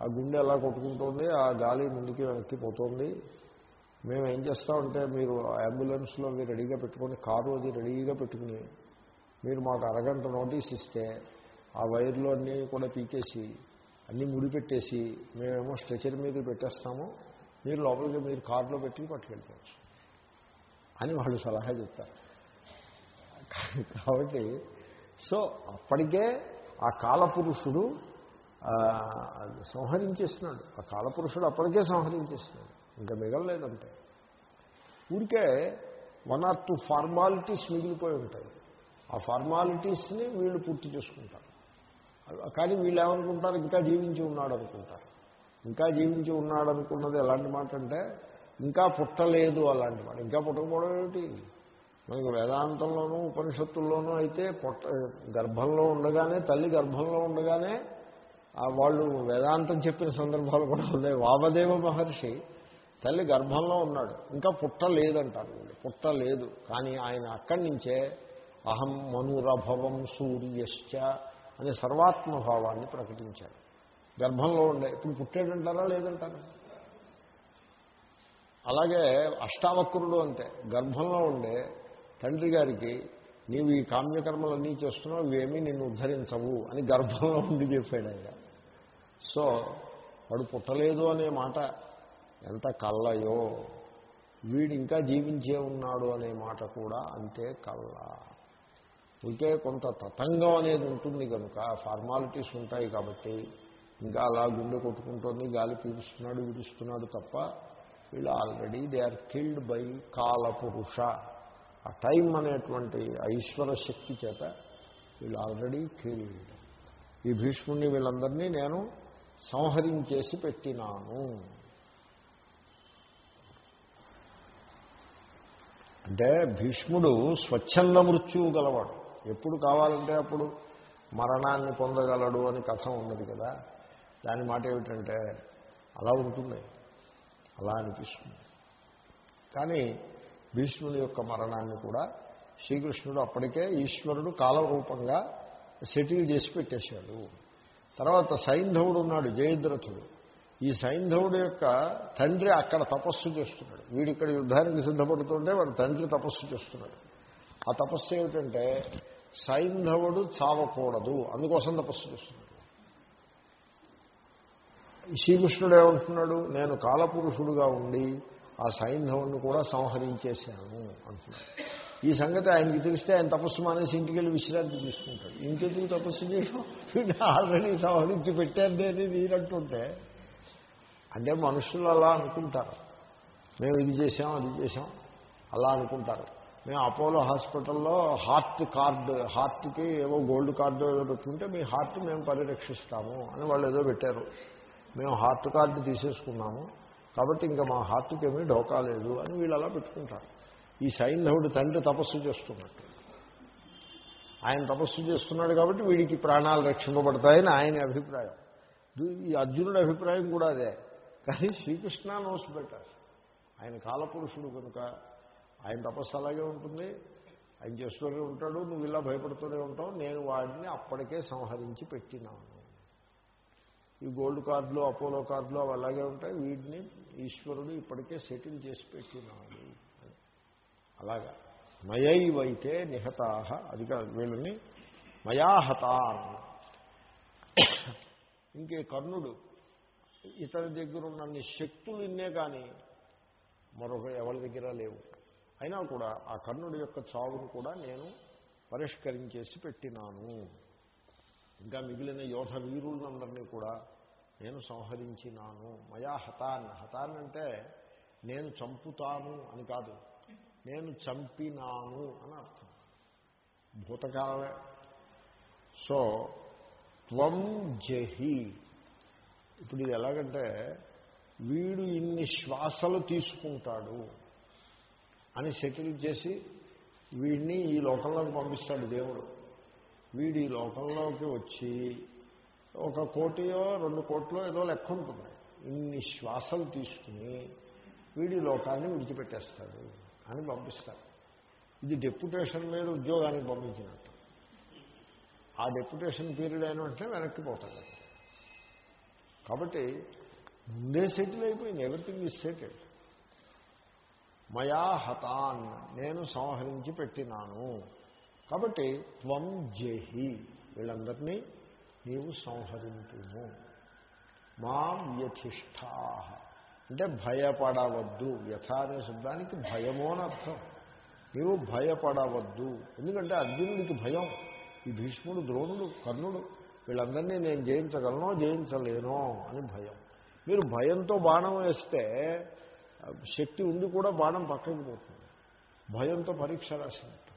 ఆ గుండె ఎలా కొట్టుకుంటుంది ఆ గాలి ముందుకి వెనక్కి పోతుంది. మేము ఏం చేస్తామంటే మీరు అంబులెన్స్లో మీరు రెడీగా పెట్టుకొని కారు అది రెడీగా పెట్టుకుని మీరు మాకు అరగంట నోటీస్ ఇస్తే ఆ వైర్లు అన్నీ కూడా పీకేసి అన్నీ ముడిపెట్టేసి మేమేమో స్ట్రెచర్ మీద పెట్టేస్తాము మీరు లోపలికి మీరు కారులో పెట్టి పట్టుకెళ్ళిపోవచ్చు అని వాళ్ళు సలహా చెప్తారు. కాబట్టి సో అప్పటికే ఆ కాలపురుషుడు సంహరించేస్తున్నాడు. ఆ కాలపురుషుడు అప్పటికే సంహరించేస్తున్నాడు. ఇంకా మిగలలేదంటే. ఊరికే వన్ ఆర్ టూ ఫార్మాలిటీస్ మిగిలిపోయి ఉంటాయి. ఆ ఫార్మాలిటీస్ని వీళ్ళు పూర్తి చేసుకుంటారు. కానీ వీళ్ళు ఏమనుకుంటారు ఇంకా జీవించి ఉన్నాడు అనుకుంటారు ఇంకా జీవించి ఉన్నాడు అనుకున్నది ఎలాంటి మాట అంటే ఇంకా పుట్టలేదు అలాంటి మాట. ఇంకా పుట్టకపోవడం ఏమిటి? మనకి వేదాంతంలోనూ ఉపనిషత్తుల్లోనూ అయితే పుట్ట గర్భంలో ఉండగానే తల్లి గర్భంలో ఉండగానే వాళ్ళు వేదాంతం చెప్పిన సందర్భాలు కూడా ఉన్నాయి. వామదేవ మహర్షి తల్లి గర్భంలో ఉన్నాడు. ఇంకా పుట్టలేదంటారు వీళ్ళు. పుట్టలేదు. కానీ ఆయన అక్కడి నుంచే అహం మనురభవం సూర్యశ్చ అనే సర్వాత్మభావాన్ని ప్రకటించాడు. గర్భంలో ఉండే ఇప్పుడు పుట్టాడంటారా లేదంటారా? అలాగే అష్టావక్రుడు అంతే. గర్భంలో ఉండే తండ్రి గారికి నీవు ఈ కామ్యకర్మలన్నీ చేస్తున్నావు ఇవేమీ నిన్ను ఉద్ధరించవు అని గర్భంలో ఉండి చెప్పాడు ఆయన. సో వాడు పుట్టలేదు అనే మాట ఎంత కళ్ళయో వీడు ఇంకా జీవించే ఉన్నాడు అనే మాట కూడా అంతే కళ్ళ ఇంకే కొంత తతంగం అనేది ఉంటుంది కనుక ఫార్మాలిటీస్ ఉంటాయి కాబట్టి ఇంకా అలా గుండె కొట్టుకుంటోంది గాలి పీలుస్తున్నాడు విడుస్తున్నాడు తప్ప వీళ్ళు already they are killed by కాలపురుష. ఆ టైం అనేటువంటి ఐశ్వర శక్తి చేత వీళ్ళు ఆల్రెడీ కిల్డ్. ఈ భీష్ముడిని వీళ్ళందరినీ నేను సంహరించేసి పెట్టినాను. అంటే భీష్ముడు స్వచ్ఛంద మృత్యువు గలవాడు. ఎప్పుడు కావాలంటే అప్పుడు మరణాన్ని పొందగలడు అని కథ ఉన్నది కదా. దాని మాట ఏమిటంటే అలా ఉంటుంది. అలా అనిపిస్తుంది. కానీ భీష్ముని యొక్క మరణాన్ని కూడా శ్రీకృష్ణుడు అప్పటికే ఈశ్వరుడు కాలరూపంగా సెటిల్ చేసి పెట్టేశాడు. తర్వాత సైంధవుడు ఉన్నాడు జయద్రథుడు. ఈ సైంధవుడు యొక్క తండ్రి అక్కడ తపస్సు చేస్తున్నాడు. వీడిక్కడ యుద్ధానికి సిద్ధపడుతుంటే వాడు తండ్రి తపస్సు చేస్తున్నాడు. ఆ తపస్సు ఏమిటంటే సైంధవుడు చావకూడదు. అందుకోసం తపస్సు చేస్తున్నాడు. శ్రీకృష్ణుడు ఏమంటున్నాడు? నేను కాలపురుషుడుగా ఉండి ఆ సైంధవుని కూడా సంహరించేశాను అంటున్నాడు. ఈ సంగతి ఆయనకి తెలిస్తే ఆయన తపస్సు మానేసి ఇంటికి వెళ్ళి విశ్రాంతి తీసుకుంటాడు. ఇంకెందుకు తపస్సు చేయడం? ఆల్రెడీ సంహరించి పెట్టారు అనేది వీరంటుంటే అంటే మనుషులు అలా అనుకుంటారు. మేము ఇది చేసాం అది చేసాం అలా అనుకుంటారు. మేము అపోలో హాస్పిటల్లో హార్ట్ కార్డు హార్ట్కి ఏవో గోల్డ్ కార్డు ఏదో పెట్టుకుంటే మీ హార్ట్ మేము పరిరక్షిస్తాము అని వాళ్ళు ఏదో పెట్టారు. మేము హార్ట్ కార్డు తీసేసుకున్నాము. కాబట్టి ఇంకా మా హార్ట్కి ఏమీ డోకా లేదు అని వీళ్ళు అలా పెట్టుకుంటారు. ఈ సైంధవుడు తండ్రి తపస్సు చేస్తున్నట్టు. ఆయన తపస్సు చేస్తున్నాడు కాబట్టి వీడికి ప్రాణాలు రక్షింపబడతాయని ఆయన అభిప్రాయం. ఈ అర్జునుడి అభిప్రాయం కూడా అదే. కానీ శ్రీకృష్ణ నోస్ బెటర్. ఆయన కాలపురుషుడు కనుక ఆయన తపస్సు అలాగే ఉంటుంది. ఆయన చేస్తూనే ఉంటాడు. నువ్వు ఇలా భయపడుతూనే ఉంటావు. నేను వాడిని అప్పటికే సంహరించి పెట్టినాను. ఈ గోల్డ్ కార్డులు అపోలో కార్డులు అవి అలాగే ఉంటాయి. వీటిని ఈశ్వరుడు ఇప్పటికే సెటిల్ చేసి పెట్టినాడు. అలాగా. మయైవైతే నిహతాహ అది కాదు వీళ్ళని మయాహతా ఇంకే కర్ణుడు. ఇతని దగ్గర ఉన్న శక్తులు ఇన్నే కానీ మరొక ఎవరి దగ్గర లేవు. అయినా కూడా ఆ కర్ణుడి యొక్క చావును కూడా నేను పరిష్కరించేసి పెట్టినాను. ఇంకా మిగిలిన యోధ వీరులందరినీ కూడా నేను సంహరించినాను. మయా హతాన్. హతాన్ అంటే నేను చంపుతాను అని కాదు. నేను చంపినాను అని అర్థం. భూతకాలమే. సో త్వం జహి. ఇప్పుడు ఇది ఎలాగంటే వీడు ఇన్ని శ్వాసలు తీసుకుంటాడు. అని సెటిల్ చేసి వీడిని ఈ లోకంలోకి పంపిస్తాడు దేవుడు. వీడు ఈ లోకంలోకి వచ్చి ఒక కోటియో రెండు కోట్లో ఏదో లెక్క ఉంటుంది. ఇన్ని శ్వాసలు తీసుకుని వీడి లోకాన్ని విడిచిపెట్టేస్తాడు అని పంపిస్తాడు. ఇది డెప్యుటేషన్ మీద ఉద్యోగానికి పంపించినట్టు. ఆ డెప్యుటేషన్ పీరియడ్ అయిన వెంటనే వెనక్కి పోతాడు. కాబట్టి ముందే సెటిల్ అయిపోయింది. Everything is settled. మయా హతాన్ నేను సంహరించి పెట్టినాను. కాబట్టి త్వం జేహి వీళ్ళందరినీ నీవు సంహరించుము మా వ్యధిష్ఠా. అంటే భయపడవద్దు. వ్యథ అనే శబ్దానికి భయము అని అర్థం. నీవు భయపడవద్దు. ఎందుకంటే అర్జునుడికి భయం. ఈ భీష్ముడు ద్రోణుడు కర్ణుడు వీళ్ళందరినీ నేను జయించగలనో జయించలేనో అని భయం. మీరు భయంతో బాణం వేస్తే శక్తి ఉండి కూడా బాణం పక్కకి పోతుంది. భయంతో పరీక్ష రాసినట్టు.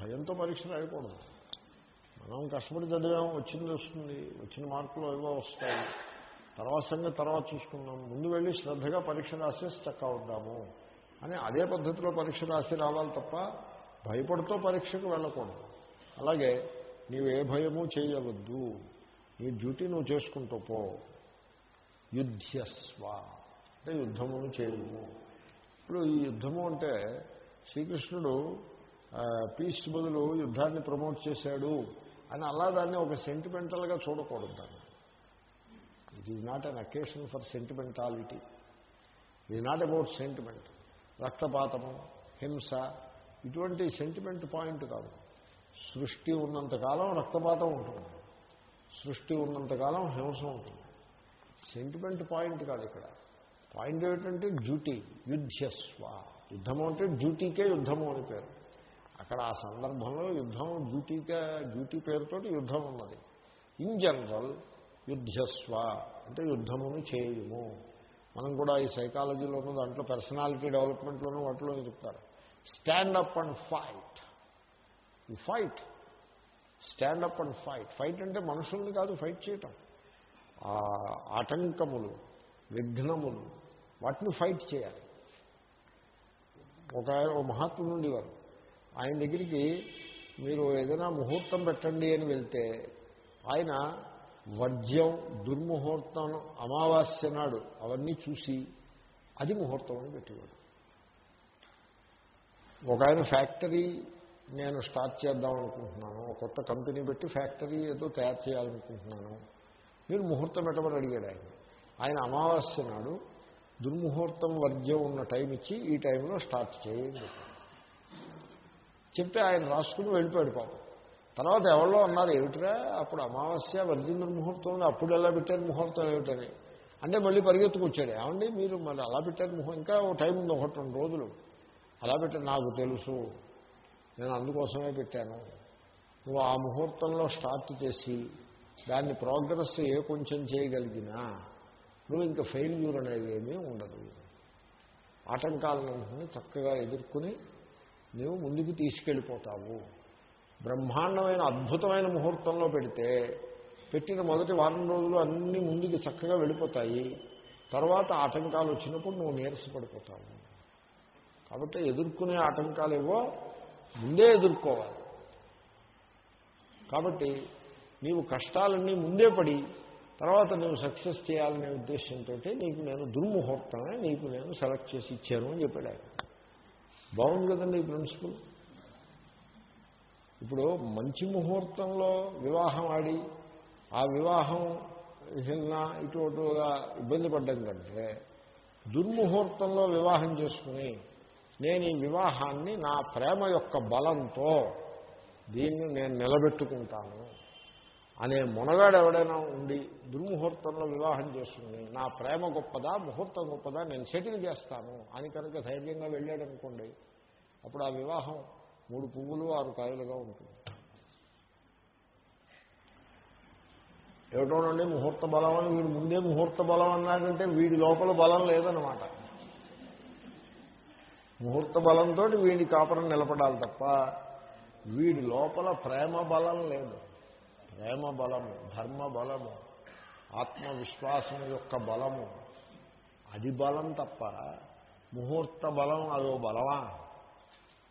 భయంతో పరీక్ష రాయకూడదు. మనం కష్టపడి చదివాము వచ్చింది వస్తుంది వచ్చిన మార్కులు ఏవో వస్తాయి. తర్వాత సంగతి తర్వాత చూసుకుందాం. ముందు వెళ్ళి శ్రద్ధగా పరీక్ష రాసేసి చక్కా ఉందాము అని అదే పద్ధతిలో పరీక్ష రాసి రావాలి తప్ప భయపడుతూ పరీక్షకు వెళ్ళకూడదు. అలాగే నీవు ఏ భయము చేయవద్దు. నీ డ్యూటీ నువ్వు చేసుకుంటూ పో. యుద్ధస్వ అంటే యుద్ధమును చేయము. ఇప్పుడు ఈ యుద్ధము అంటే శ్రీకృష్ణుడు పీస్ బదులు యుద్ధాన్ని ప్రమోట్ చేశాడు అని అలా దాన్ని ఒక సెంటిమెంటల్గా చూడకూడదు దాన్ని. It is not an occasion for sentimentality it not about sentiment రక్తపాతము హింస ఇటువంటి సెంటిమెంట్ పాయింట్ కాదు. సృష్టి ఉన్నంతకాలం రక్తపాతం ఉంటుంది. సృష్టి ఉన్నంతకాలం హింస ఉంటుంది. సెంటిమెంట్ పాయింట్ కాదు ఇక్కడ. పాయింట్ ఏమిటంటే డ్యూటీ యుద్ధస్వ. యుద్ధము అంటే డ్యూటీకే యుద్ధము అని పేరు. అక్కడ ఆ సందర్భంలో యుద్ధం డ్యూటీకే డ్యూటీ పేరుతోటి యుద్ధం ఉన్నది. ఇన్ జనరల్ యుద్ధస్వ అంటే యుద్ధమును చేయము. మనం కూడా ఈ సైకాలజీలోనూ దాంట్లో పర్సనాలిటీ డెవలప్మెంట్లోనూ వాటిలో చెప్తారు. Stand up and fight. ఈ fight. Stand up and fight. Fight అంటే మనుషుల్ని కాదు ఫైట్ చేయటం. ఆ ఆటంకములు. విఘ్నములు. వాటిని ఫైట్ చేయాలి. ఒక ఓ మహాత్ముడు ఉండేవారు. ఆయన దగ్గరికి మీరు ఏదైనా ముహూర్తం పెట్టండి అని వెళ్తే ఆయన వర్జ్యం దుర్ముహూర్తం అమావాస్య నాడు అవన్నీ చూసి అది ముహూర్తం అని పెట్టేవాడు. ఒక ఆయన ఫ్యాక్టరీ నేను స్టార్ట్ చేద్దాం అనుకుంటున్నాను. ఒక కొత్త కంపెనీ పెట్టి ఫ్యాక్టరీ ఏదో తయారు చేయాలనుకుంటున్నాను. మీరు ముహూర్తం పెట్టమని అడిగాడు ఆయన. ఆయన అమావాస్య నాడు దుర్ముహూర్తం వర్జ్యం ఉన్న టైం ఇచ్చి ఈ టైంలో స్టార్ట్ చేయండి. చెప్తే ఆయన రాసుకుని వెళ్ళిపోయాడు పాపం. తర్వాత ఎవరో అన్నారు ఏమిటిరా? అప్పుడు అమావాస్య వర్జిన ముహూర్తం ఉంది. అప్పుడు ఎలా పెట్టారు ముహూర్తం ఏమిటని? అంటే మళ్ళీ పరిగెత్తుకొచ్చాడు. ఏమండి మీరు మరి అలా పెట్టారు ముహూర్తం? ఇంకా ఓ టైం ఉంది ఒకటి రెండు రోజులు. అలా పెట్టారు? నాకు తెలుసు. నేను అందుకోసమే పెట్టాను. నువ్వు ఆ ముహూర్తంలో స్టార్ట్ చేసి దాన్ని ప్రోగ్రెస్ ఏ కొంచెం చేయగలిగినా నువ్వు ఇంకా ఫెయిల్యూర్ అనేది ఏమీ ఉండదు. ఆటంకాలను చక్కగా ఎదుర్కొని నువ్వు ముందుకు తీసుకెళ్ళిపోతావు. బ్రహ్మాండమైన అద్భుతమైన ముహూర్తంలో పెడితే పెట్టిన మొదటి వారం రోజులు అన్నీ ముందుకు చక్కగా వెళ్ళిపోతాయి. తర్వాత ఆటంకాలు వచ్చినప్పుడు నువ్వు నీరసపడిపోతావు. కాబట్టి ఎదుర్కొనే ఆటంకాలు ఏవో ముందే ఎదుర్కోవాలి. కాబట్టి నీవు కష్టాలన్నీ ముందే పడి తర్వాత నువ్వు సక్సెస్ చేయాలనే ఉద్దేశంతో నీకు నేను దుర్ముహూర్తమే నీకు నేను సెలెక్ట్ చేసి ఇచ్చాను అని చెప్పాడు ఆయన. బాగుంది కదండి ఈ ప్రిన్సిపల్. ఇప్పుడు మంచి ముహూర్తంలో వివాహం ఆడి ఆ వివాహం చిన్న ఇటు అటుగా ఇబ్బంది పడ్డం కంటే దుర్ముహూర్తంలో వివాహం చేసుకుని నేను ఈ వివాహాన్ని నా ప్రేమ యొక్క బలంతో దీన్ని నేను నిలబెట్టుకుంటాను. అనే మొనగాడు ఎవడైనా ఉండి దుర్ముహూర్తంలో వివాహం చేసుకుని నా ప్రేమ గొప్పదా ముహూర్తం గొప్పదా నేను సెటిల్ చేస్తాను అని కనుక ధైర్యంగా వెళ్ళాడనుకోండి అప్పుడు ఆ వివాహం మూడు పువ్వులు ఆరు కాయలుగా ఉంటుంది. ఏమిటోనండి ముహూర్త బలం అని వీడు ముందే ముహూర్త బలం అన్నాడంటే వీడి లోపల బలం లేదనమాట ముహూర్త బలంతో వీడి కాపురం నిలబడాలి తప్ప వీడి లోపల ప్రేమ బలం లేదు. ప్రేమ బలము ధర్మ బలము ఆత్మవిశ్వాసం యొక్క బలము అది బలం తప్ప ముహూర్త బలం అదో బలమా?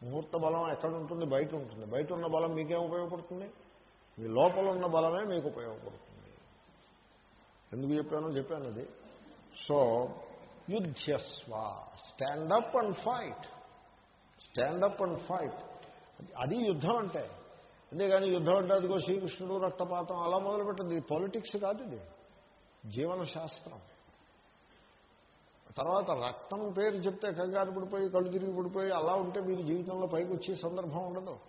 ముహూర్త బలం ఎక్కడ ఉంటుంది బయట ఉంటుంది బయట ఉన్న బలం మీకేం ఉపయోగపడుతుంది? మీ లోపల ఉన్న బలమే మీకు ఉపయోగపడుతుంది. ఎందుకు చెప్పానో చెప్పాను అది. So యుద్ధస్వ stand up and fight. Stand up and fight. అది యుద్ధం అంటే. అంతేగాని యుద్ధం అంటే అదిగో శ్రీకృష్ణుడు రక్తపాతం అలా మొదలుపెట్టింది. పాలిటిక్స్ కాదు ఇది. జీవన శాస్త్రం తర్వాత రక్తం పేరు చెప్తే కంగారు పడిపోయి కళ్ళు తిరిగి పడిపోయి అలా ఉంటే మీకు జీవితంలో పైకి వచ్చే సందర్భం ఉండదు.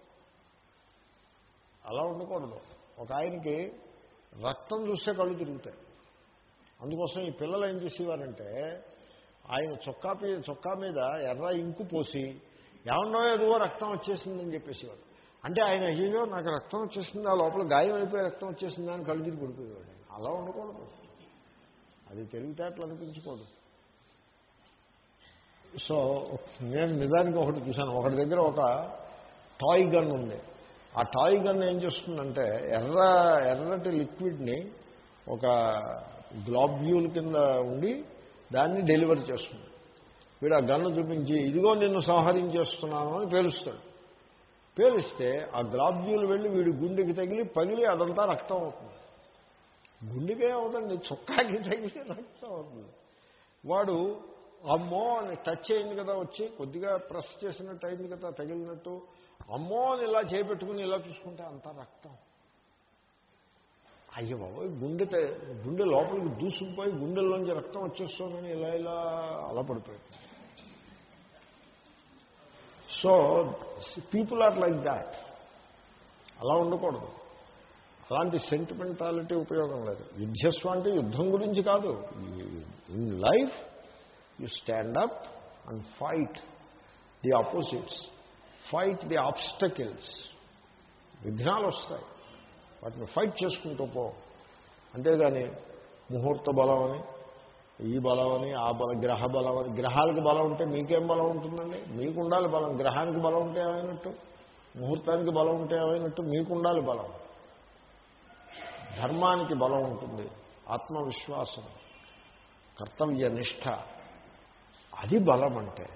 అలా ఉండకూడదు. ఒక ఆయనకి రక్తం చూస్తే కళ్ళు తిరుగుతాయి. అందుకోసం ఈ పిల్లలు ఏం చేసేవారంటే ఆయన చొక్కా చొక్కా మీద ఎర్ర ఇంకు పోసి ఏమన్నా ఎదుగో రక్తం వచ్చేసిందని చెప్పేసేవారు. అంటే ఆయన అయ్యో నాకు రక్తం వచ్చేసింది ఆ లోపల గాయం అయిపోయి రక్తం వచ్చేసిందా అని కళ్ళు తిరిగి పడిపోయేవాడు అలా ఉండకూడదు అది తెలివితేటలు అనిపించకూడదు. సో నేను నిజానికి ఒకటి చూశాను. ఒకటి దగ్గర ఒక టాయ్ గన్ ఉంది. ఆ టాయ్ గన్ ఏం చేస్తుందంటే ఎర్ర ఎర్రటి లిక్విడ్ని ఒక గ్లాబ్యూల్ కింద ఉండి దాన్ని డెలివరీ చేస్తుంది. వీడు ఆ గన్ను చూపించి ఇదిగో నిన్ను సంహరించేస్తున్నాను అని పేలుస్తాడు. పేలిస్తే ఆ గ్లాబ్జ్యూలు వెళ్ళి వీడి గుండెకి తగిలి పగిలి అదంతా రక్తం అవుతుంది. గుండెకే అవుతుంది చుక్కాకి తగిలి రక్తం అవుతుంది. వాడు అమ్మో అని టచ్ అయింది కదా వచ్చి కొద్దిగా ప్రెస్ చేసినట్టు అయింది కదా తగిలినట్టు అమ్మో అని ఇలా చేపెట్టుకుని ఇలా చూసుకుంటే అంతా రక్తం. అయ్యో బాబోయ్ గుండె గుండె లోపలికి దూసుకుపోయి గుండెల్లోంచి రక్తం వచ్చేస్తుందని ఇలా ఇలా అలా పడిపోయింది so people are like that అలా ఉండకూడదు. అలాంటి సెంటిమెంటాలిటీ ఉపయోగం లేదు. యుద్ధస్వ అంటే యుద్ధం గురించి కాదు. In life you stand up and fight the opposites fight the obstacles విఘ్నాలు వస్తాయి. వాటిని ఫైట్ చేసుకుంటూ పో. అంతేగాని ముహూర్త బలం అని ఈ బలం అని ఆ బల గ్రహ బలం అని గ్రహాలకు బలం ఉంటే మీకేం బలం ఉంటుందండి? మీకు ఉండాలి బలం. గ్రహానికి బలం ఉంటే ఏమైనట్టు? ముహూర్తానికి బలం ఉంటే ఏమైనట్టు? మీకు ఉండాలి బలం. ధర్మానికి బలం ఉంటుంది. ఆత్మవిశ్వాసం కర్తవ్య నిష్ఠ అది బలం అంటే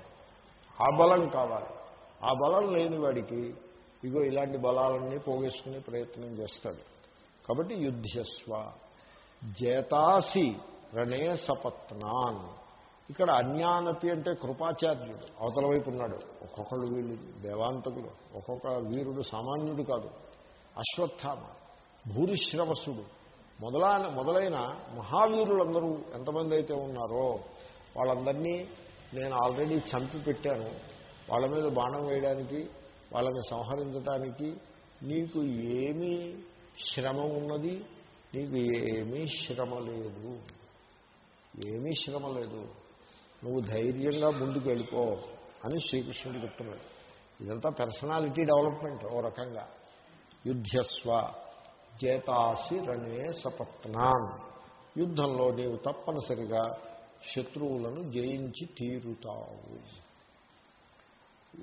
ఆ బలం కావాలి. ఆ బలం లేని వాడికి ఇగో ఇలాంటి బలాలన్నీ పోగేసుకునే ప్రయత్నం చేస్తాడు. కాబట్టి యుద్ధస్వ. జేతాసి రణే సపత్నాన్ ఇక్కడ అన్యానపి అంటే కృపాచార్యుడు. అవతల వైపు ఉన్నాడు. ఒక్కొక్కళ్ళు వీళ్ళు దేవాంతకులు. ఒక్కొక్క వీరుడు సామాన్యుడు కాదు. అశ్వత్థామ. భూరిశ్రవసుడు. మొదలైన మొదలైన మహావీరులందరూ ఎంతమంది అయితే ఉన్నారో వాళ్ళందరినీ నేను ఆల్రెడీ చంపి పెట్టాను. వాళ్ళ మీద బాణం వేయడానికి వాళ్ళని సంహరించడానికి నీకు ఏమీ శ్రమ ఉన్నది? నీకు ఏమీ శ్రమ లేదు. ఏమీ శ్రమ లేదు. నువ్వు ధైర్యంగా ముందుకు వెళ్ళిపో అని శ్రీకృష్ణుడు చెప్తున్నాడు. ఇదంతా పర్సనాలిటీ డెవలప్మెంట్ ఓ రకంగా. యుద్ధస్వ జేతాసి రణే సపత్నాన్. యుద్ధంలో నీవు తప్పనిసరిగా శత్రువులను జయించి తీరుతావు.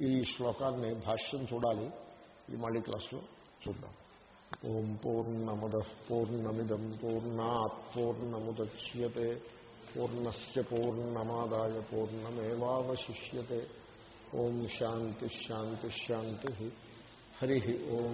ఈ శ్లోకాన్ని భాష్యం చూడాలి. ఈ మళ్ళీ క్లాస్లో చూద్దాం. ఓం పూర్ణముద పూర్ణమిదం పూర్ణాత్ పూర్ణముద్యతే పూర్ణస్ పూర్ణమాదాయ పూర్ణమేవాశిష్యతే ఓం శాంతి హరి ఓం